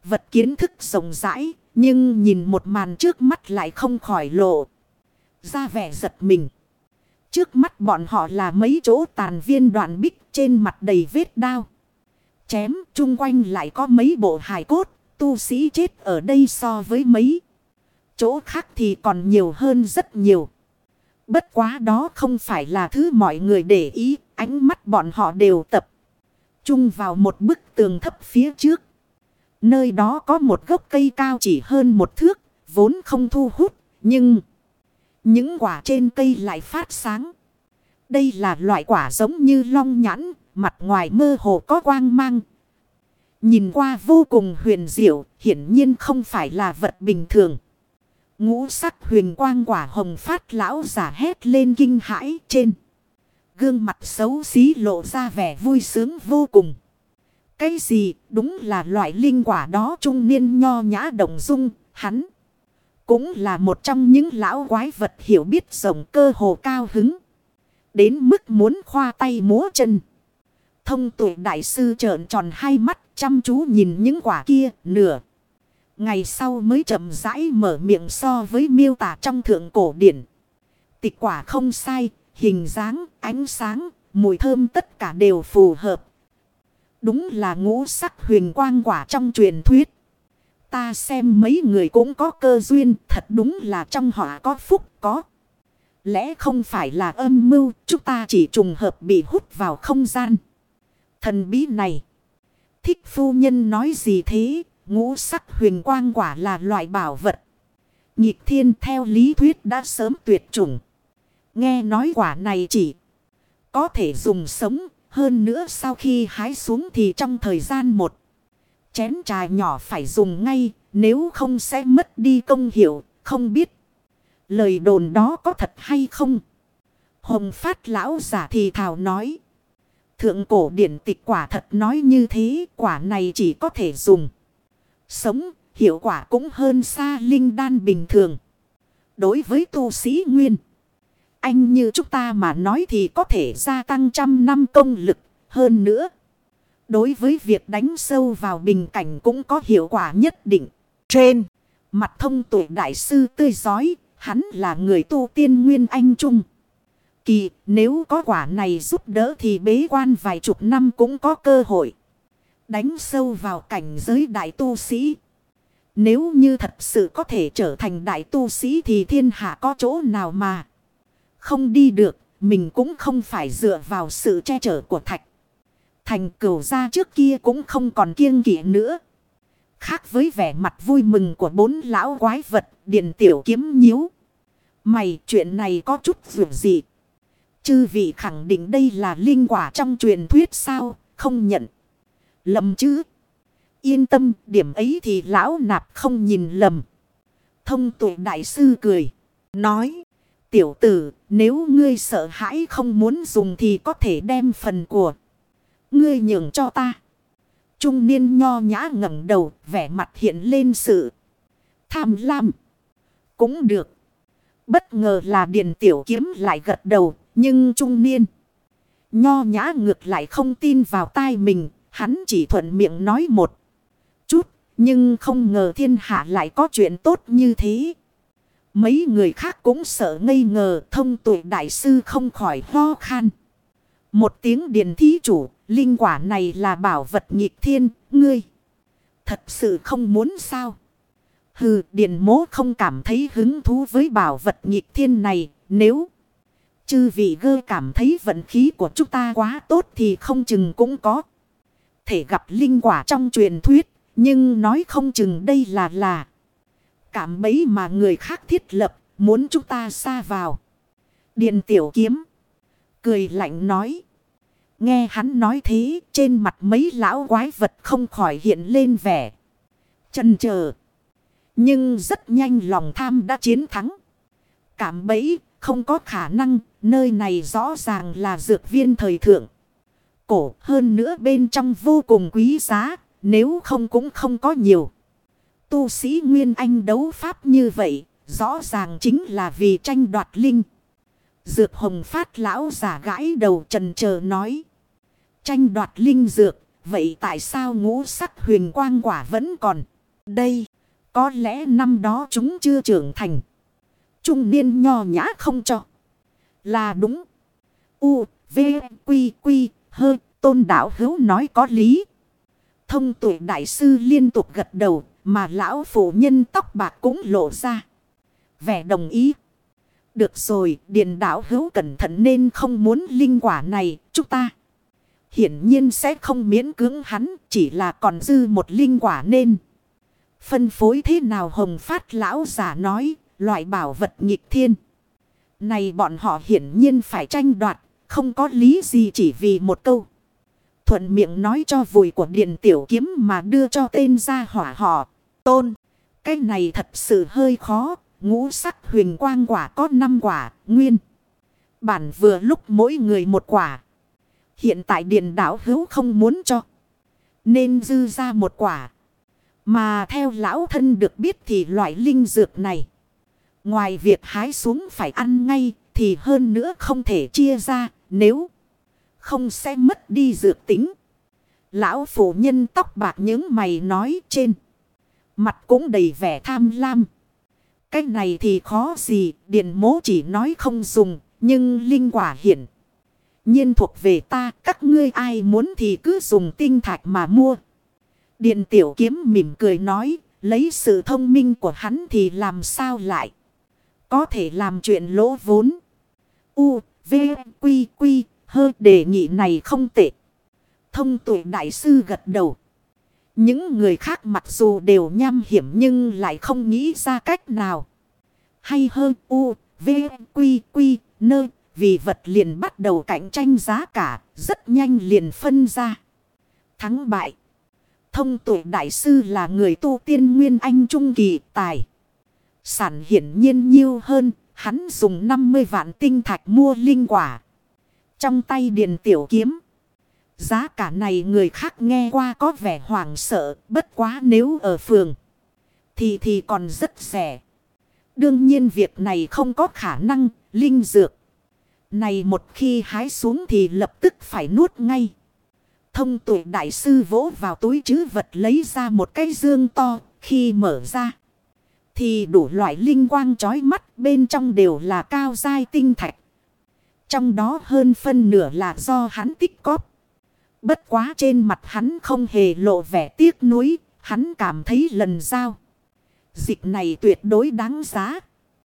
Vật kiến thức rộng rãi, nhưng nhìn một màn trước mắt lại không khỏi lộ. Ra vẻ giật mình. Trước mắt bọn họ là mấy chỗ tàn viên đoạn bích trên mặt đầy vết đao. Chém chung quanh lại có mấy bộ hài cốt, tu sĩ chết ở đây so với mấy. Chỗ khác thì còn nhiều hơn rất nhiều. Bất quá đó không phải là thứ mọi người để ý, ánh mắt bọn họ đều tập. Trung vào một bức tường thấp phía trước. Nơi đó có một gốc cây cao chỉ hơn một thước, vốn không thu hút, nhưng... Những quả trên cây lại phát sáng. Đây là loại quả giống như long nhãn, mặt ngoài mơ hồ có quang mang. Nhìn qua vô cùng huyền diệu, hiển nhiên không phải là vật bình thường. Ngũ sắc huyền quang quả hồng phát lão giả hét lên kinh hãi trên. Gương mặt xấu xí lộ ra vẻ vui sướng vô cùng. Cái gì đúng là loại linh quả đó trung niên nho nhã đồng dung, hắn. Cũng là một trong những lão quái vật hiểu biết rộng cơ hồ cao hứng. Đến mức muốn khoa tay múa chân. Thông tụ đại sư trợn tròn hai mắt chăm chú nhìn những quả kia nửa. Ngày sau mới chậm rãi mở miệng so với miêu tả trong thượng cổ điển. Tịch quả không sai, hình dáng, ánh sáng, mùi thơm tất cả đều phù hợp. Đúng là ngũ sắc huyền quang quả trong truyền thuyết. Ta xem mấy người cũng có cơ duyên, thật đúng là trong họ có phúc có. Lẽ không phải là âm mưu, chúng ta chỉ trùng hợp bị hút vào không gian. Thần bí này. Thích phu nhân nói gì thế, ngũ sắc huyền quang quả là loại bảo vật. Nhịp thiên theo lý thuyết đã sớm tuyệt chủng. Nghe nói quả này chỉ có thể dùng sống, hơn nữa sau khi hái xuống thì trong thời gian một chén trà nhỏ phải dùng ngay, nếu không sẽ mất đi công hiệu, không biết. Lời đồn đó có thật hay không? Hồng phát lão giả thì thảo nói. Thượng cổ điển tịch quả thật nói như thế, quả này chỉ có thể dùng. Sống, hiệu quả cũng hơn xa linh đan bình thường. Đối với tu sĩ nguyên, anh như chúng ta mà nói thì có thể gia tăng trăm năm công lực hơn nữa. Đối với việc đánh sâu vào bình cảnh cũng có hiệu quả nhất định. Trên, mặt thông tụ đại sư tươi giói, hắn là người tu tiên nguyên anh trung. Kỳ, nếu có quả này giúp đỡ thì bế quan vài chục năm cũng có cơ hội. Đánh sâu vào cảnh giới đại tu sĩ. Nếu như thật sự có thể trở thành đại tu sĩ thì thiên hạ có chỗ nào mà không đi được. Mình cũng không phải dựa vào sự che chở của thạch. Thành cửu ra trước kia cũng không còn kiêng kỵ nữa. Khác với vẻ mặt vui mừng của bốn lão quái vật điện tiểu kiếm nhíu. Mày chuyện này có chút dù gì. Chư vị khẳng định đây là linh quả trong truyền thuyết sao, không nhận. Lầm chứ. Yên tâm, điểm ấy thì lão nạp không nhìn lầm. Thông tuệ đại sư cười. Nói. Tiểu tử, nếu ngươi sợ hãi không muốn dùng thì có thể đem phần của. Ngươi nhường cho ta. Trung niên nho nhã ngẩng đầu, vẻ mặt hiện lên sự tham lam. Cũng được. Bất ngờ là Điền Tiểu Kiếm lại gật đầu. Nhưng trung niên. Nho nhã ngược lại không tin vào tai mình. Hắn chỉ thuận miệng nói một chút. Nhưng không ngờ thiên hạ lại có chuyện tốt như thế. Mấy người khác cũng sợ ngây ngờ thông tuệ đại sư không khỏi ho khan. Một tiếng điền thí chủ, linh quả này là bảo vật nghịch thiên, ngươi. Thật sự không muốn sao? Hừ, điền mố không cảm thấy hứng thú với bảo vật nghịch thiên này, nếu... Chư vị gơ cảm thấy vận khí của chúng ta quá tốt thì không chừng cũng có. Thể gặp linh quả trong truyền thuyết, nhưng nói không chừng đây là là cảm bấy mà người khác thiết lập, muốn chúng ta xa vào. Điện tiểu kiếm. Cười lạnh nói. Nghe hắn nói thế, trên mặt mấy lão quái vật không khỏi hiện lên vẻ. Chân chờ. Nhưng rất nhanh lòng tham đã chiến thắng. Cảm bấy, không có khả năng, nơi này rõ ràng là dược viên thời thượng. Cổ hơn nữa bên trong vô cùng quý giá, nếu không cũng không có nhiều. Tu sĩ Nguyên Anh đấu pháp như vậy, rõ ràng chính là vì tranh đoạt linh. Dược hồng phát lão giả gãi đầu trần chờ nói. Tranh đoạt linh dược, vậy tại sao ngũ sắc huyền quang quả vẫn còn? Đây, có lẽ năm đó chúng chưa trưởng thành. Trung niên nho nhã không cho. Là đúng. U, V, Quy, Quy, Hơ, tôn đạo hữu nói có lý. Thông tuổi đại sư liên tục gật đầu, mà lão phụ nhân tóc bạc cũng lộ ra. Vẻ đồng ý. Được rồi, điện đạo hữu cẩn thận nên không muốn linh quả này, chúng ta. Hiển nhiên sẽ không miễn cưỡng hắn, chỉ là còn dư một linh quả nên. Phân phối thế nào hồng phát lão giả nói, loại bảo vật nghịch thiên. Này bọn họ hiển nhiên phải tranh đoạt, không có lý gì chỉ vì một câu. Thuận miệng nói cho vùi của điện tiểu kiếm mà đưa cho tên ra hỏa họ tôn. Cái này thật sự hơi khó. Ngũ sắc huyền quang quả có 5 quả, nguyên. Bản vừa lúc mỗi người một quả. Hiện tại điện đảo hữu không muốn cho. Nên dư ra một quả. Mà theo lão thân được biết thì loại linh dược này. Ngoài việc hái xuống phải ăn ngay thì hơn nữa không thể chia ra nếu không sẽ mất đi dược tính. Lão phụ nhân tóc bạc những mày nói trên. Mặt cũng đầy vẻ tham lam. Cái này thì khó gì, điện mố chỉ nói không dùng, nhưng linh quả hiển. nhiên thuộc về ta, các ngươi ai muốn thì cứ dùng tinh thạch mà mua. Điện tiểu kiếm mỉm cười nói, lấy sự thông minh của hắn thì làm sao lại. Có thể làm chuyện lỗ vốn. U, V, Quy, Quy, hơ đề nghị này không tệ. Thông tuệ đại sư gật đầu. Những người khác mặc dù đều nham hiểm nhưng lại không nghĩ ra cách nào. Hay hơn u, v, quy, quy, nơ, vì vật liền bắt đầu cạnh tranh giá cả, rất nhanh liền phân ra. Thắng bại. Thông tuệ đại sư là người tu tiên nguyên anh trung kỳ tài. Sản hiển nhiên nhiều hơn, hắn dùng 50 vạn tinh thạch mua linh quả. Trong tay điền tiểu kiếm. Giá cả này người khác nghe qua có vẻ hoảng sợ, bất quá nếu ở phường. Thì thì còn rất rẻ. Đương nhiên việc này không có khả năng, linh dược. Này một khi hái xuống thì lập tức phải nuốt ngay. Thông tuệ đại sư vỗ vào túi chứ vật lấy ra một cái dương to, khi mở ra. Thì đủ loại linh quang chói mắt bên trong đều là cao dai tinh thạch. Trong đó hơn phân nửa là do hắn tích cóp. Bất quá trên mặt hắn không hề lộ vẻ tiếc nuối, hắn cảm thấy lần giao. Dịch này tuyệt đối đáng giá.